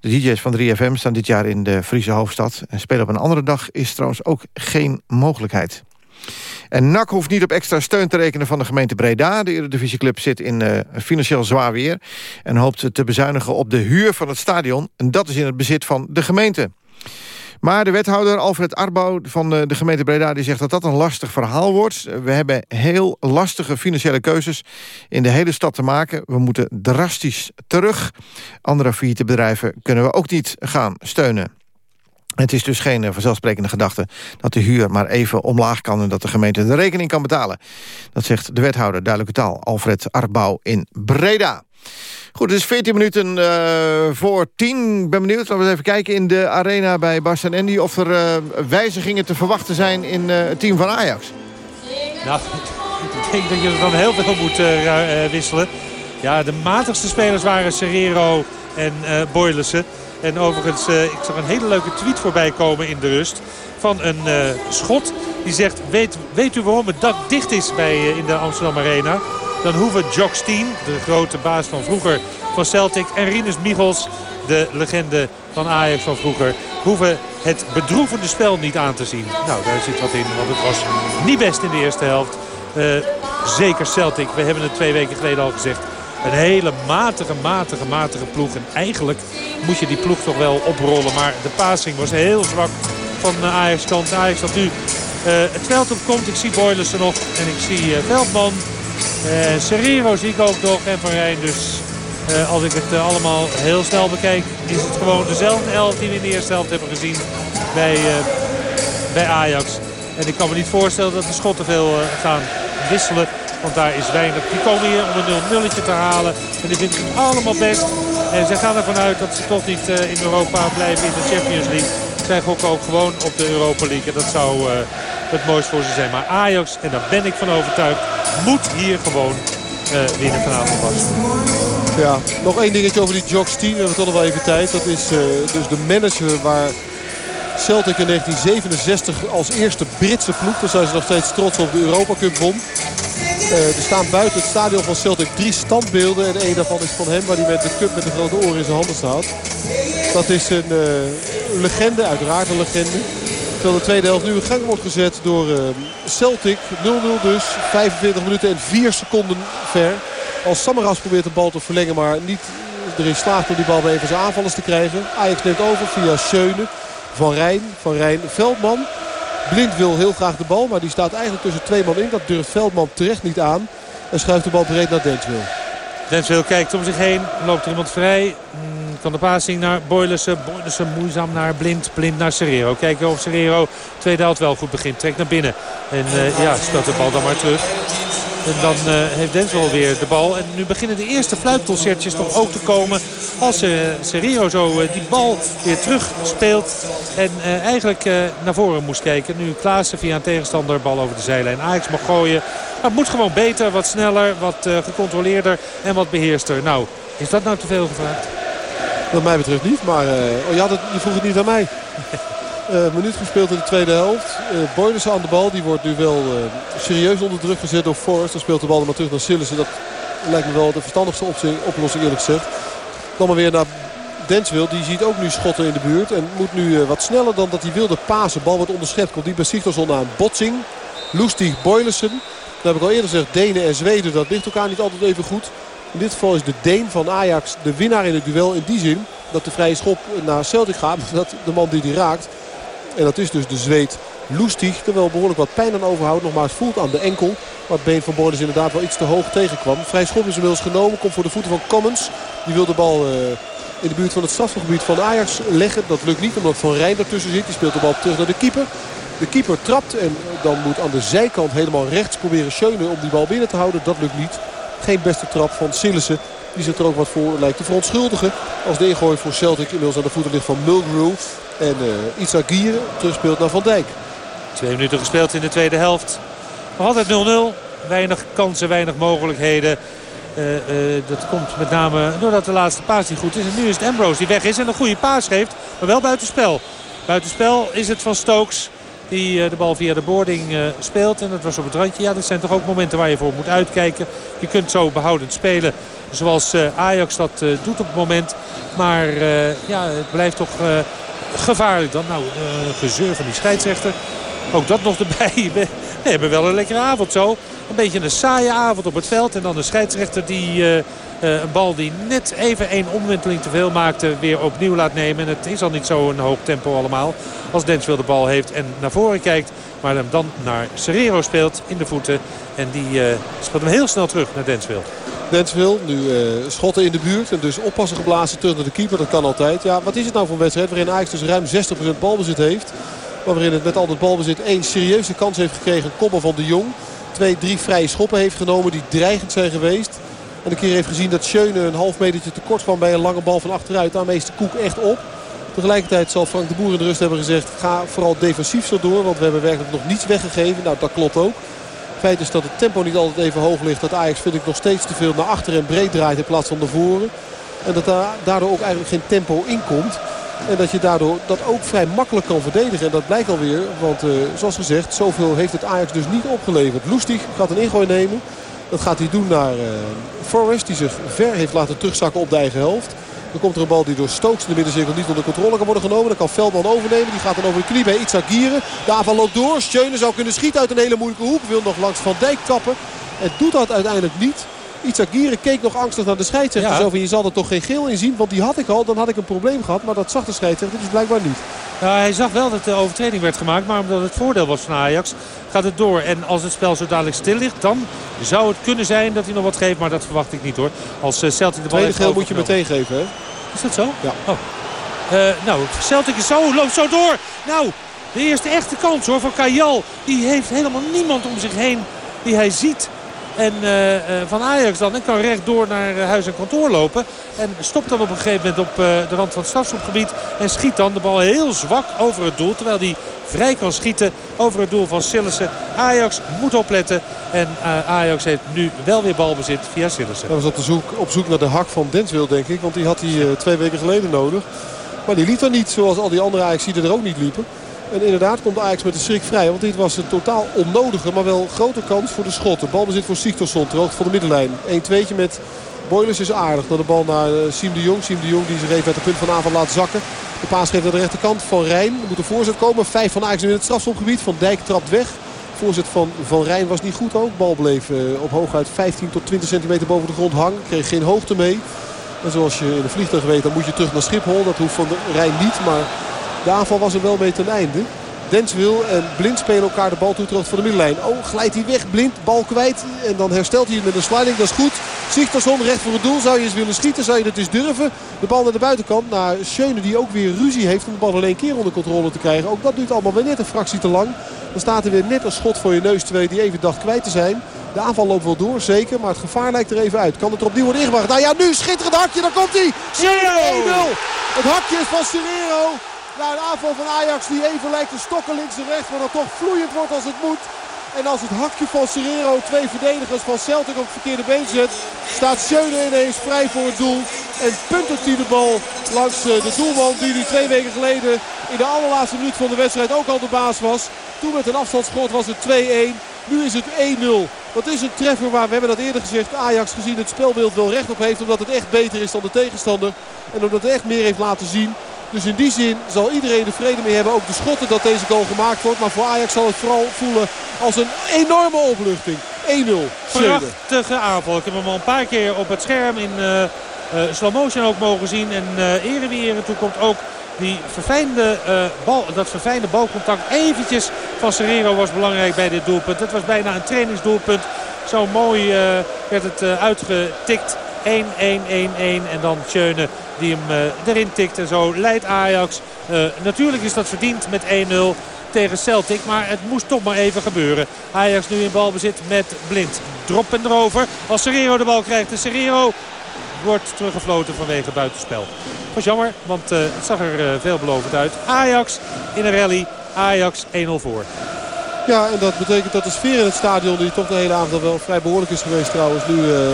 De DJ's van 3FM staan dit jaar in de Friese hoofdstad. En spelen op een andere dag is trouwens ook geen mogelijkheid. En NAC hoeft niet op extra steun te rekenen van de gemeente Breda. De Eredivisieclub zit in uh, financieel zwaar weer... en hoopt te bezuinigen op de huur van het stadion. En dat is in het bezit van de gemeente. Maar de wethouder Alfred Arbouw van de gemeente Breda... die zegt dat dat een lastig verhaal wordt. We hebben heel lastige financiële keuzes in de hele stad te maken. We moeten drastisch terug. Andere failliete bedrijven kunnen we ook niet gaan steunen. Het is dus geen vanzelfsprekende gedachte dat de huur maar even omlaag kan... en dat de gemeente de rekening kan betalen. Dat zegt de wethouder, duidelijke taal, Alfred Arbouw in Breda. Goed, het is 14 minuten uh, voor 10. Ik ben benieuwd, laten we even kijken in de arena bij Bas en Andy... of er uh, wijzigingen te verwachten zijn in het team van Ajax. Nou, ik denk dat je er dan heel veel moet wisselen. Ja, de matigste spelers waren Serrero en uh. En overigens, ik zag een hele leuke tweet voorbij komen in de rust... van een schot die zegt... Weet, weet u waarom het dak dicht is bij, in de Amsterdam Arena? Dan hoeven Jock Steen, de grote baas van vroeger van Celtic... en Rinus Michels, de legende van Ajax van vroeger... hoeven het bedroevende spel niet aan te zien. Nou, daar zit wat in, want het was niet best in de eerste helft. Zeker Celtic, we hebben het twee weken geleden al gezegd. Een hele matige, matige, matige ploeg. En eigenlijk moet je die ploeg toch wel oprollen. Maar de passing was heel zwak van Ajax kant. Ajax dat nu uh, het veld opkomt. Ik zie Boylissen nog en ik zie uh, Veldman. Serrero zie ik ook nog en Van Rijn. Dus als ik het allemaal heel snel bekijk is het gewoon dezelfde elf die we in de eerste helft hebben gezien bij, bij Ajax. En ik kan me niet voorstellen dat de schotten veel gaan wisselen. Want daar is weinig. Die komen hier om een 0 nulletje te halen. En die vinden het allemaal best. En ze gaan ervan uit dat ze toch niet in Europa blijven in de Champions League. Zij gokken ook gewoon op de Europa League. En dat zou het mooiste voor ze zijn. Maar Ajax, en daar ben ik van overtuigd, moet hier gewoon winnen vanavond. Ja, nog één dingetje over die Jock Steen. We hebben toch nog wel even tijd. Dat is dus de manager waar Celtic in 1967 als eerste Britse ploeg. Daar zijn ze nog steeds trots op de Europa Cup won. Uh, er staan buiten het stadion van Celtic drie standbeelden. En één daarvan is van hem waar hij met de cup met de grote oren in zijn handen staat. Dat is een legende, uiteraard een legende. Terwijl de tweede helft nu in gang wordt gezet door uh, Celtic. 0-0 dus. 45 minuten en 4 seconden ver. Als Samaras probeert de bal te verlengen. Maar niet erin slaagt om die bal bij even zijn aanvallers te krijgen. Ajax neemt over via Schöne. Van Rijn. Van Rijn Veldman. Blind wil heel graag de bal. Maar die staat eigenlijk tussen twee man in. Dat durft Veldman terecht niet aan. En schuift de bal breed naar Denswil. Denswil kijkt om zich heen. Loopt er iemand vrij van de passing naar Boylissen. Boylissen moeizaam naar Blind. Blind naar Serrero. Kijken of Serrero tweede helft wel goed begint. Trekt naar binnen. En uh, ja, speelt de bal dan maar terug. En dan uh, heeft Denzel weer de bal. En nu beginnen de eerste fluitconcertjes toch ook te komen. Als uh, Serrero zo die bal weer terug speelt. En eigenlijk naar voren moest kijken. Nu Klaassen via een tegenstander bal over de zijlijn. Ajax mag gooien. Maar het moet gewoon beter, wat sneller, wat gecontroleerder en wat beheerster. Nou, is dat nou te veel gevraagd? Wat mij betreft niet, maar oh, je, had het, je vroeg het niet aan mij. Uh, minuut gespeeld in de tweede helft. Uh, aan de bal. Die wordt nu wel uh, serieus onder druk gezet door Forrest. Dan speelt de bal maar terug naar Sillissen. Dat lijkt me wel de verstandigste oplossing eerlijk gezegd. Dan maar weer naar Denswil. Die ziet ook nu schotten in de buurt. En moet nu wat sneller dan dat hij wilde pasen. Bal wordt onderschept. Komt die bij Sigtorsson aan. Botsing. Loestig Boylissen. Dat heb ik al eerder gezegd. Denen en Zweden. Dat ligt elkaar niet altijd even goed. In dit geval is de Deen van Ajax de winnaar in het duel. In die zin dat de vrije schop naar Celtic gaat. Dat de man die die raakt. En dat is dus de Zweed Loestig. Terwijl behoorlijk wat pijn aan overhoudt. Nogmaals voelt aan de enkel. Het been van Boris inderdaad wel iets te hoog tegenkwam. Vrij schop is inmiddels genomen. Komt voor de voeten van Commons. Die wil de bal uh, in de buurt van het strafgebied van Ajax leggen. Dat lukt niet omdat Van Rijn ertussen zit. Die speelt de bal terug naar de keeper. De keeper trapt en dan moet aan de zijkant helemaal rechts proberen Schöne om die bal binnen te houden. Dat lukt niet. Geen beste trap van Sillissen. Die zich er ook wat voor lijkt te verontschuldigen. Als de ingooi voor Celtic inmiddels aan de voeten ligt van Mulgrew. En uh, Itza Gier terugspeelt naar Van Dijk. Twee minuten gespeeld in de tweede helft. Nog altijd 0-0. Weinig kansen, weinig mogelijkheden. Uh, uh, dat komt met name doordat de laatste paas niet goed is. En nu is het Ambrose die weg is en een goede paas geeft. Maar wel buitenspel. Buitenspel is het van Stokes. Die eh, de bal via de boarding eh, speelt. En dat was op het randje. Ja, dat zijn toch ook momenten waar je voor moet uitkijken. Je kunt zo behoudend spelen. Zoals eh, Ajax dat doet op het moment. Maar ja, het blijft toch gevaarlijk dan. Nou, gezeur van die scheidsrechter. Ook dat nog erbij. We hebben wel een lekkere avond zo. Een beetje een saaie avond op het veld. En dan de scheidsrechter die uh, uh, een bal die net even één omwenteling te veel maakte weer opnieuw laat nemen. En het is al niet zo'n hoog tempo allemaal als Denswil de bal heeft en naar voren kijkt. Maar hem dan naar Serrero speelt in de voeten. En die uh, speelt hem heel snel terug naar Denswil. Denswil, nu uh, schotten in de buurt. En dus oppassen geblazen terug naar de keeper. Dat kan altijd. Ja, wat is het nou voor een wedstrijd waarin Ajax dus ruim 60% balbezit heeft. Maar waarin het met al het balbezit één serieuze kans heeft gekregen. Kopper van de Jong. Twee, drie vrije schoppen heeft genomen die dreigend zijn geweest. En een keer heeft gezien dat Schöne een half metertje tekort kwam bij een lange bal van achteruit. Daar meest de koek echt op. Tegelijkertijd zal Frank de Boer in de rust hebben gezegd... ga vooral defensief zo door, want we hebben werkelijk nog niets weggegeven. Nou, dat klopt ook. Feit is dat het tempo niet altijd even hoog ligt. Dat Ajax vind ik nog steeds te veel naar achter en breed draait in plaats van naar voren. En dat daar daardoor ook eigenlijk geen tempo in komt. En dat je daardoor dat ook vrij makkelijk kan verdedigen. En dat blijkt alweer, want uh, zoals gezegd, zoveel heeft het Ajax dus niet opgeleverd. Loestig gaat een ingooi nemen. Dat gaat hij doen naar uh, Forrest, die zich ver heeft laten terugzakken op de eigen helft. Dan komt er een bal die door Stokes in de middencirkel niet onder controle kan worden genomen. Dan kan Veldman overnemen. Die gaat dan over de knie bij Itzagieren. De aanval loopt door. Schöne zou kunnen schieten uit een hele moeilijke hoek. Wil nog langs Van Dijk kappen. En doet dat uiteindelijk niet. Itzagieren keek nog angstig naar de scheidsrechter. Ja. Zo van je zal er toch geen geel in zien. Want die had ik al. Dan had ik een probleem gehad. Maar dat zag de scheidsrechter dus blijkbaar niet. Ja, hij zag wel dat de overtreding werd gemaakt. Maar omdat het voordeel was van Ajax gaat het door. En als het spel zo dadelijk stil ligt. Dan zou het kunnen zijn dat hij nog wat geeft. Maar dat verwacht ik niet hoor. Als Celtic de bal Tweede geel moet je meteen geven hè? Is dat zo? Ja. Oh. Uh, nou, Celtic is zo, loopt zo door. Nou, de eerste echte kans hoor van Kajal. Die heeft helemaal niemand om zich heen die hij ziet. En uh, uh, van Ajax dan en kan rechtdoor naar huis en kantoor lopen. En stopt dan op een gegeven moment op de rand van het strafschopgebied. En schiet dan de bal heel zwak over het doel. Terwijl hij vrij kan schieten over het doel van Sillissen. Ajax moet opletten. En Ajax heeft nu wel weer balbezit via Sillissen. Hij was op, zoek, op zoek naar de hak van Denswil denk ik. Want die had hij twee weken geleden nodig. Maar die liep er niet zoals al die andere Ajax er ook niet liepen. En inderdaad komt Ajax met de schrik vrij. Want dit was een totaal onnodige, maar wel grote kans voor de schotten. Balbezit voor Sigtorsson, ter hoogte van de middenlijn. 1-2'tje met Boilers is aardig. Dan de bal naar Siem de Jong. Siem de Jong die zich even uit de punt van aanval laat zakken. De paas geeft naar de rechterkant van Rijn. Er moet een voorzet komen. Vijf van Ajax in het strafschopgebied. Van Dijk trapt weg. Voorzet van Van Rijn was niet goed ook. Bal bleef op hooguit 15 tot 20 centimeter boven de grond hangen. Kreeg geen hoogte mee. En zoals je in de vliegtuig weet, dan moet je terug naar Schiphol. Dat hoeft van Rijn niet, maar de aanval was er wel mee ten einde. Denswil en Blind spelen elkaar de bal toe terug van de middenlijn. Oh, glijdt hij weg. Blind, bal kwijt. En dan herstelt hij het met een sliding. Dat is goed. Sigtersson recht voor het doel. Zou je eens willen schieten? Zou je het eens durven? De bal naar de buitenkant. Naar Schöne die ook weer ruzie heeft om de bal alleen keer onder controle te krijgen. Ook dat duurt allemaal weer net een fractie te lang. Dan staat er weer net een schot voor je neus. Terwijl die even dacht kwijt te zijn. De aanval loopt wel door, zeker. Maar het gevaar lijkt er even uit. Kan het er opnieuw worden ingebracht? Nou ja, nu schitterend hakje. Daar komt hij. Serrero 1-0. Het hakje is van Serrero. Na een aanval van Ajax die even lijkt te stokken links en rechts. Maar dan toch vloeiend wordt als het moet. En als het hakje van Serrero twee verdedigers van Celtic op het verkeerde been zet. Staat Schöne ineens vrij voor het doel. En puntert hij de bal langs de doelman die nu twee weken geleden in de allerlaatste minuut van de wedstrijd ook al de baas was. Toen met een afstandsschot was het 2-1. Nu is het 1-0. Dat is een treffer waar, we hebben dat eerder gezegd, Ajax gezien het spelbeeld wel recht op heeft. Omdat het echt beter is dan de tegenstander. En omdat het echt meer heeft laten zien. Dus in die zin zal iedereen er vrede mee hebben. Ook de schotten dat deze goal gemaakt wordt. Maar voor Ajax zal het vooral voelen als een enorme opluchting. 1-0. Prachtige aanval. Ik heb hem al een paar keer op het scherm in uh, slow motion ook mogen zien. En uh, ere wie ere toekomt ook die verfijnde, bal, dat verfijnde balcontact eventjes van Serrero was belangrijk bij dit doelpunt. Het was bijna een trainingsdoelpunt. Zo mooi werd het uitgetikt. 1-1-1-1 en dan Schöne die hem erin tikt. En zo leidt Ajax. natuurlijk is dat verdiend met 1-0 tegen Celtic. Maar het moest toch maar even gebeuren. Ajax nu in balbezit met Blind. Drop en erover. Als Serrero de bal krijgt. En Serrero wordt teruggefloten vanwege buitenspel. Was jammer, want uh, het zag er veelbelovend uit. Ajax in een rally. Ajax 1-0 voor. Ja, en dat betekent dat de sfeer in het stadion, die toch de hele avond wel vrij behoorlijk is geweest trouwens, nu uh,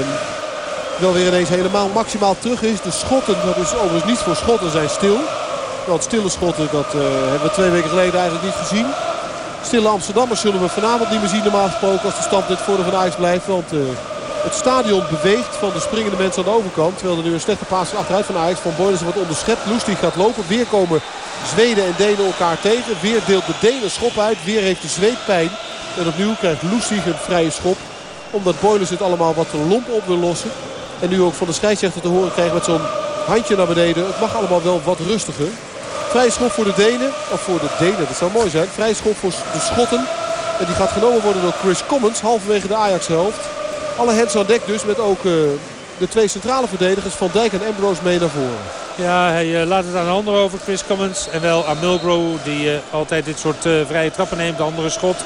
wel weer ineens helemaal maximaal terug is. De schotten, dat is overigens niet voor schotten, zijn stil. Want stille schotten, dat hebben we twee weken geleden eigenlijk niet gezien. Stille Amsterdammers zullen we vanavond niet meer zien normaal gesproken als de stand dit voordeel van Ajax blijft. Want het stadion beweegt van de springende mensen aan de overkant. Terwijl er nu een slechte paas achteruit van Ajax. Van Boylissen wordt onderschept. Loestig gaat lopen. Weer komen Zweden en Denen elkaar tegen. Weer deelt de Denen schop uit. Weer heeft de Zweed pijn. En opnieuw krijgt Lustig een vrije schop. Omdat Boilers het allemaal wat lomp op wil lossen. En nu ook van de scheidsrechter te horen krijgt met zo'n handje naar beneden. Het mag allemaal wel wat rustiger. Vrije schop voor de Denen. Of voor de Denen, dat zou mooi zijn. Vrije schop voor de Schotten. En die gaat genomen worden door Chris Commons. Halverwege de Ajax-helft. Alle hands aan dek dus met ook uh, de twee centrale verdedigers Van Dijk en Ambrose mee naar voren. Ja, hij uh, laat het aan de andere over, Chris Commons. En wel aan Milgro die uh, altijd dit soort vrije trappen neemt. De andere schot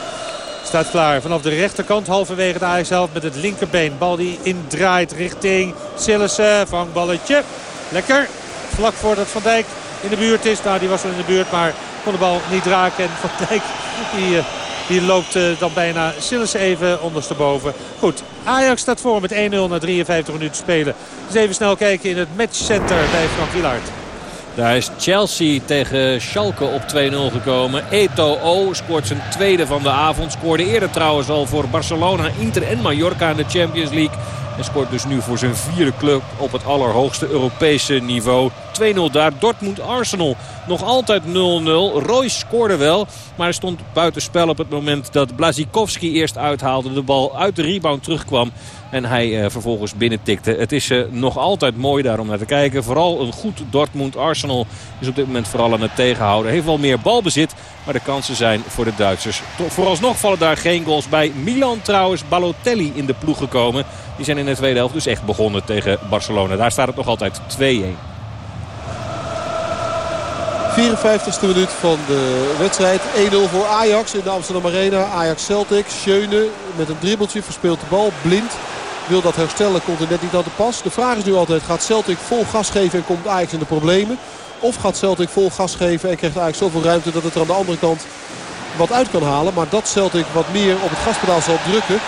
staat klaar. Vanaf de rechterkant halverwege de Ajax helft met het linkerbeen. Bal die indraait richting Sillissen. Vangballetje. Lekker. Vlak voordat Van Dijk in de buurt is. Nou, die was wel in de buurt, maar kon de bal niet raken. En Van Dijk die, die loopt dan bijna Sillissen even ondersteboven. Goed, Ajax staat voor met 1-0 na 53 minuten spelen. Dus even snel kijken in het matchcenter bij Frank Wielaert. Daar is Chelsea tegen Schalke op 2-0 gekomen. Eto'o scoort zijn tweede van de avond. Scoorde eerder trouwens al voor Barcelona, Inter en Mallorca in de Champions League. En scoort dus nu voor zijn vierde club op het allerhoogste Europese niveau. 2-0 daar. Dortmund-Arsenal nog altijd 0-0. Royce scoorde wel. Maar hij stond buitenspel op het moment dat Blazikowski eerst uithaalde. De bal uit de rebound terugkwam. En hij uh, vervolgens binnentikte. Het is uh, nog altijd mooi daar om naar te kijken. Vooral een goed Dortmund-Arsenal is op dit moment vooral aan het tegenhouden. Heeft wel meer balbezit. Maar de kansen zijn voor de Duitsers. Vooralsnog vallen daar geen goals bij. Milan trouwens, Balotelli in de ploeg gekomen. Die zijn in de tweede helft dus echt begonnen tegen Barcelona. Daar staat het nog altijd 2-1. 54ste minuut van de wedstrijd. 1-0 voor Ajax in de Amsterdam Arena. Ajax Celtic. Schöne met een dribbeltje verspeelt de bal. Blind wil dat herstellen. Komt er net niet aan de pas. De vraag is nu altijd. Gaat Celtic vol gas geven en komt Ajax in de problemen? Of gaat Celtic vol gas geven en krijgt Ajax zoveel ruimte dat het er aan de andere kant wat uit kan halen. Maar dat Celtic wat meer op het gaspedaal zal drukken.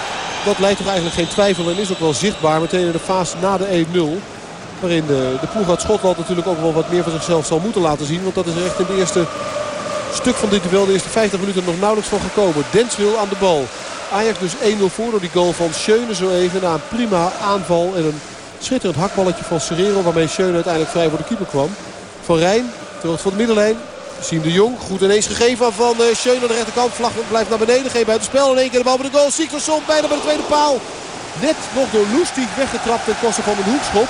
Dat lijkt toch eigenlijk geen twijfel en is ook wel zichtbaar. Meteen in de fase na de 1-0. Waarin de, de ploeg uit Schotland natuurlijk ook wel wat meer van zichzelf zal moeten laten zien. Want dat is er echt in de eerste stuk van dit duel, de eerste 50 minuten nog nauwelijks van gekomen. wil aan de bal. Ajax dus 1-0 voor door die goal van Schöne zo even. Na een prima aanval en een schitterend hakballetje van Serrero. Waarmee Schöne uiteindelijk vrij voor de keeper kwam. Van Rijn, terug van de middenlijn. Siem de Jong, goed ineens gegeven van uh, Schöne aan de rechterkant. Vlag blijft naar beneden, geen buitenspel. In één keer de bal bij de goal. Sikkelson bijna bij de tweede paal. Net nog door Loestig weggetrapt ten koste van een hoekschop.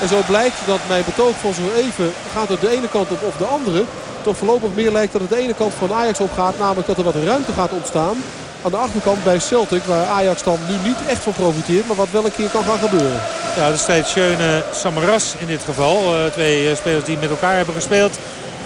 En zo blijkt dat mijn betoog van zo even gaat het de ene kant op of de andere. Toch voorlopig meer lijkt dat het de ene kant van Ajax op gaat. Namelijk dat er wat ruimte gaat ontstaan aan de achterkant bij Celtic. Waar Ajax dan nu niet echt van profiteert. Maar wat wel een keer kan gaan gebeuren. Ja, de strijd Schöne Samaras in dit geval. Uh, twee uh, spelers die met elkaar hebben gespeeld.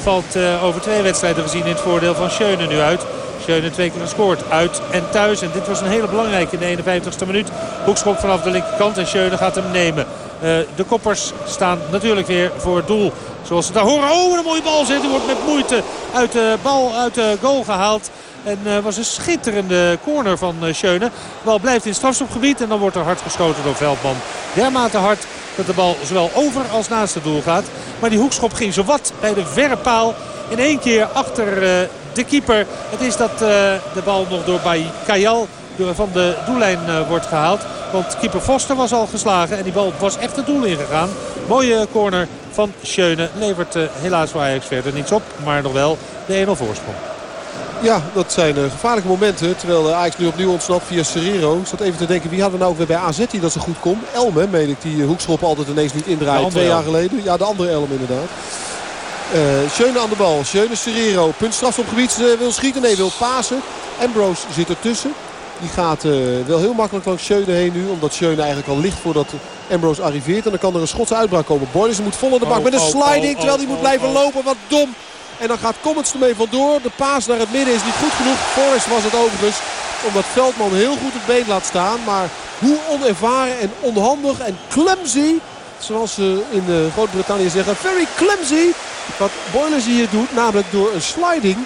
Valt uh, over twee wedstrijden gezien in het voordeel van Schöne nu uit. Schöne twee keer gescoord. Uit en thuis. En dit was een hele belangrijke in de 51ste minuut. Hoekschop vanaf de linkerkant. En Schöne gaat hem nemen. Uh, de koppers staan natuurlijk weer voor het doel. Zoals ze daar horen. Oh, een mooie bal zit. Die wordt met moeite uit de bal uit de goal gehaald. En uh, was een schitterende corner van uh, Schöne. Bal blijft in strafschopgebied en dan wordt er hard geschoten door Veldman. Dermate hard dat de bal zowel over als naast het doel gaat. Maar die hoekschop ging zowat bij de verre paal. In één keer achter de keeper. Het is dat de bal nog door bij Kajal van de doellijn wordt gehaald. Want keeper Foster was al geslagen en die bal was echt het doel ingegaan. Mooie corner van Schöne. Levert helaas voor Ajax verder niets op. Maar nog wel de 1-0 voorsprong. Ja, dat zijn uh, gevaarlijke momenten. Terwijl uh, Ajax nu opnieuw ontsnapt via Serrero. Ik zat even te denken, wie hadden we nou ook weer bij AZ die dat zo goed kon? Elm, meen ik, die uh, hoekschop altijd ineens niet indraaien. Twee jaar geleden. Ja, de andere Elm inderdaad. Uh, Schöne aan de bal. Schöne Serrero. Punt strafschopgebied wil schieten. Nee, wil pasen. Ambrose zit ertussen. Die gaat wel heel makkelijk langs Schöne heen nu. Omdat Schöne eigenlijk al ligt voordat Ambrose arriveert. En dan kan er een Schotse uitbraak komen. Boyles moet vol in de bak oh, met een oh, sliding. Oh, terwijl hij moet blijven lopen. Wat dom. En dan gaat Comets ermee vandoor. De paas naar het midden is niet goed genoeg. Forrest was het overigens. Omdat Veldman heel goed het been laat staan. Maar hoe onervaren en onhandig en clumsy. Zoals ze in Groot-Brittannië zeggen. Very clumsy. Wat Boilers hier doet. Namelijk door een sliding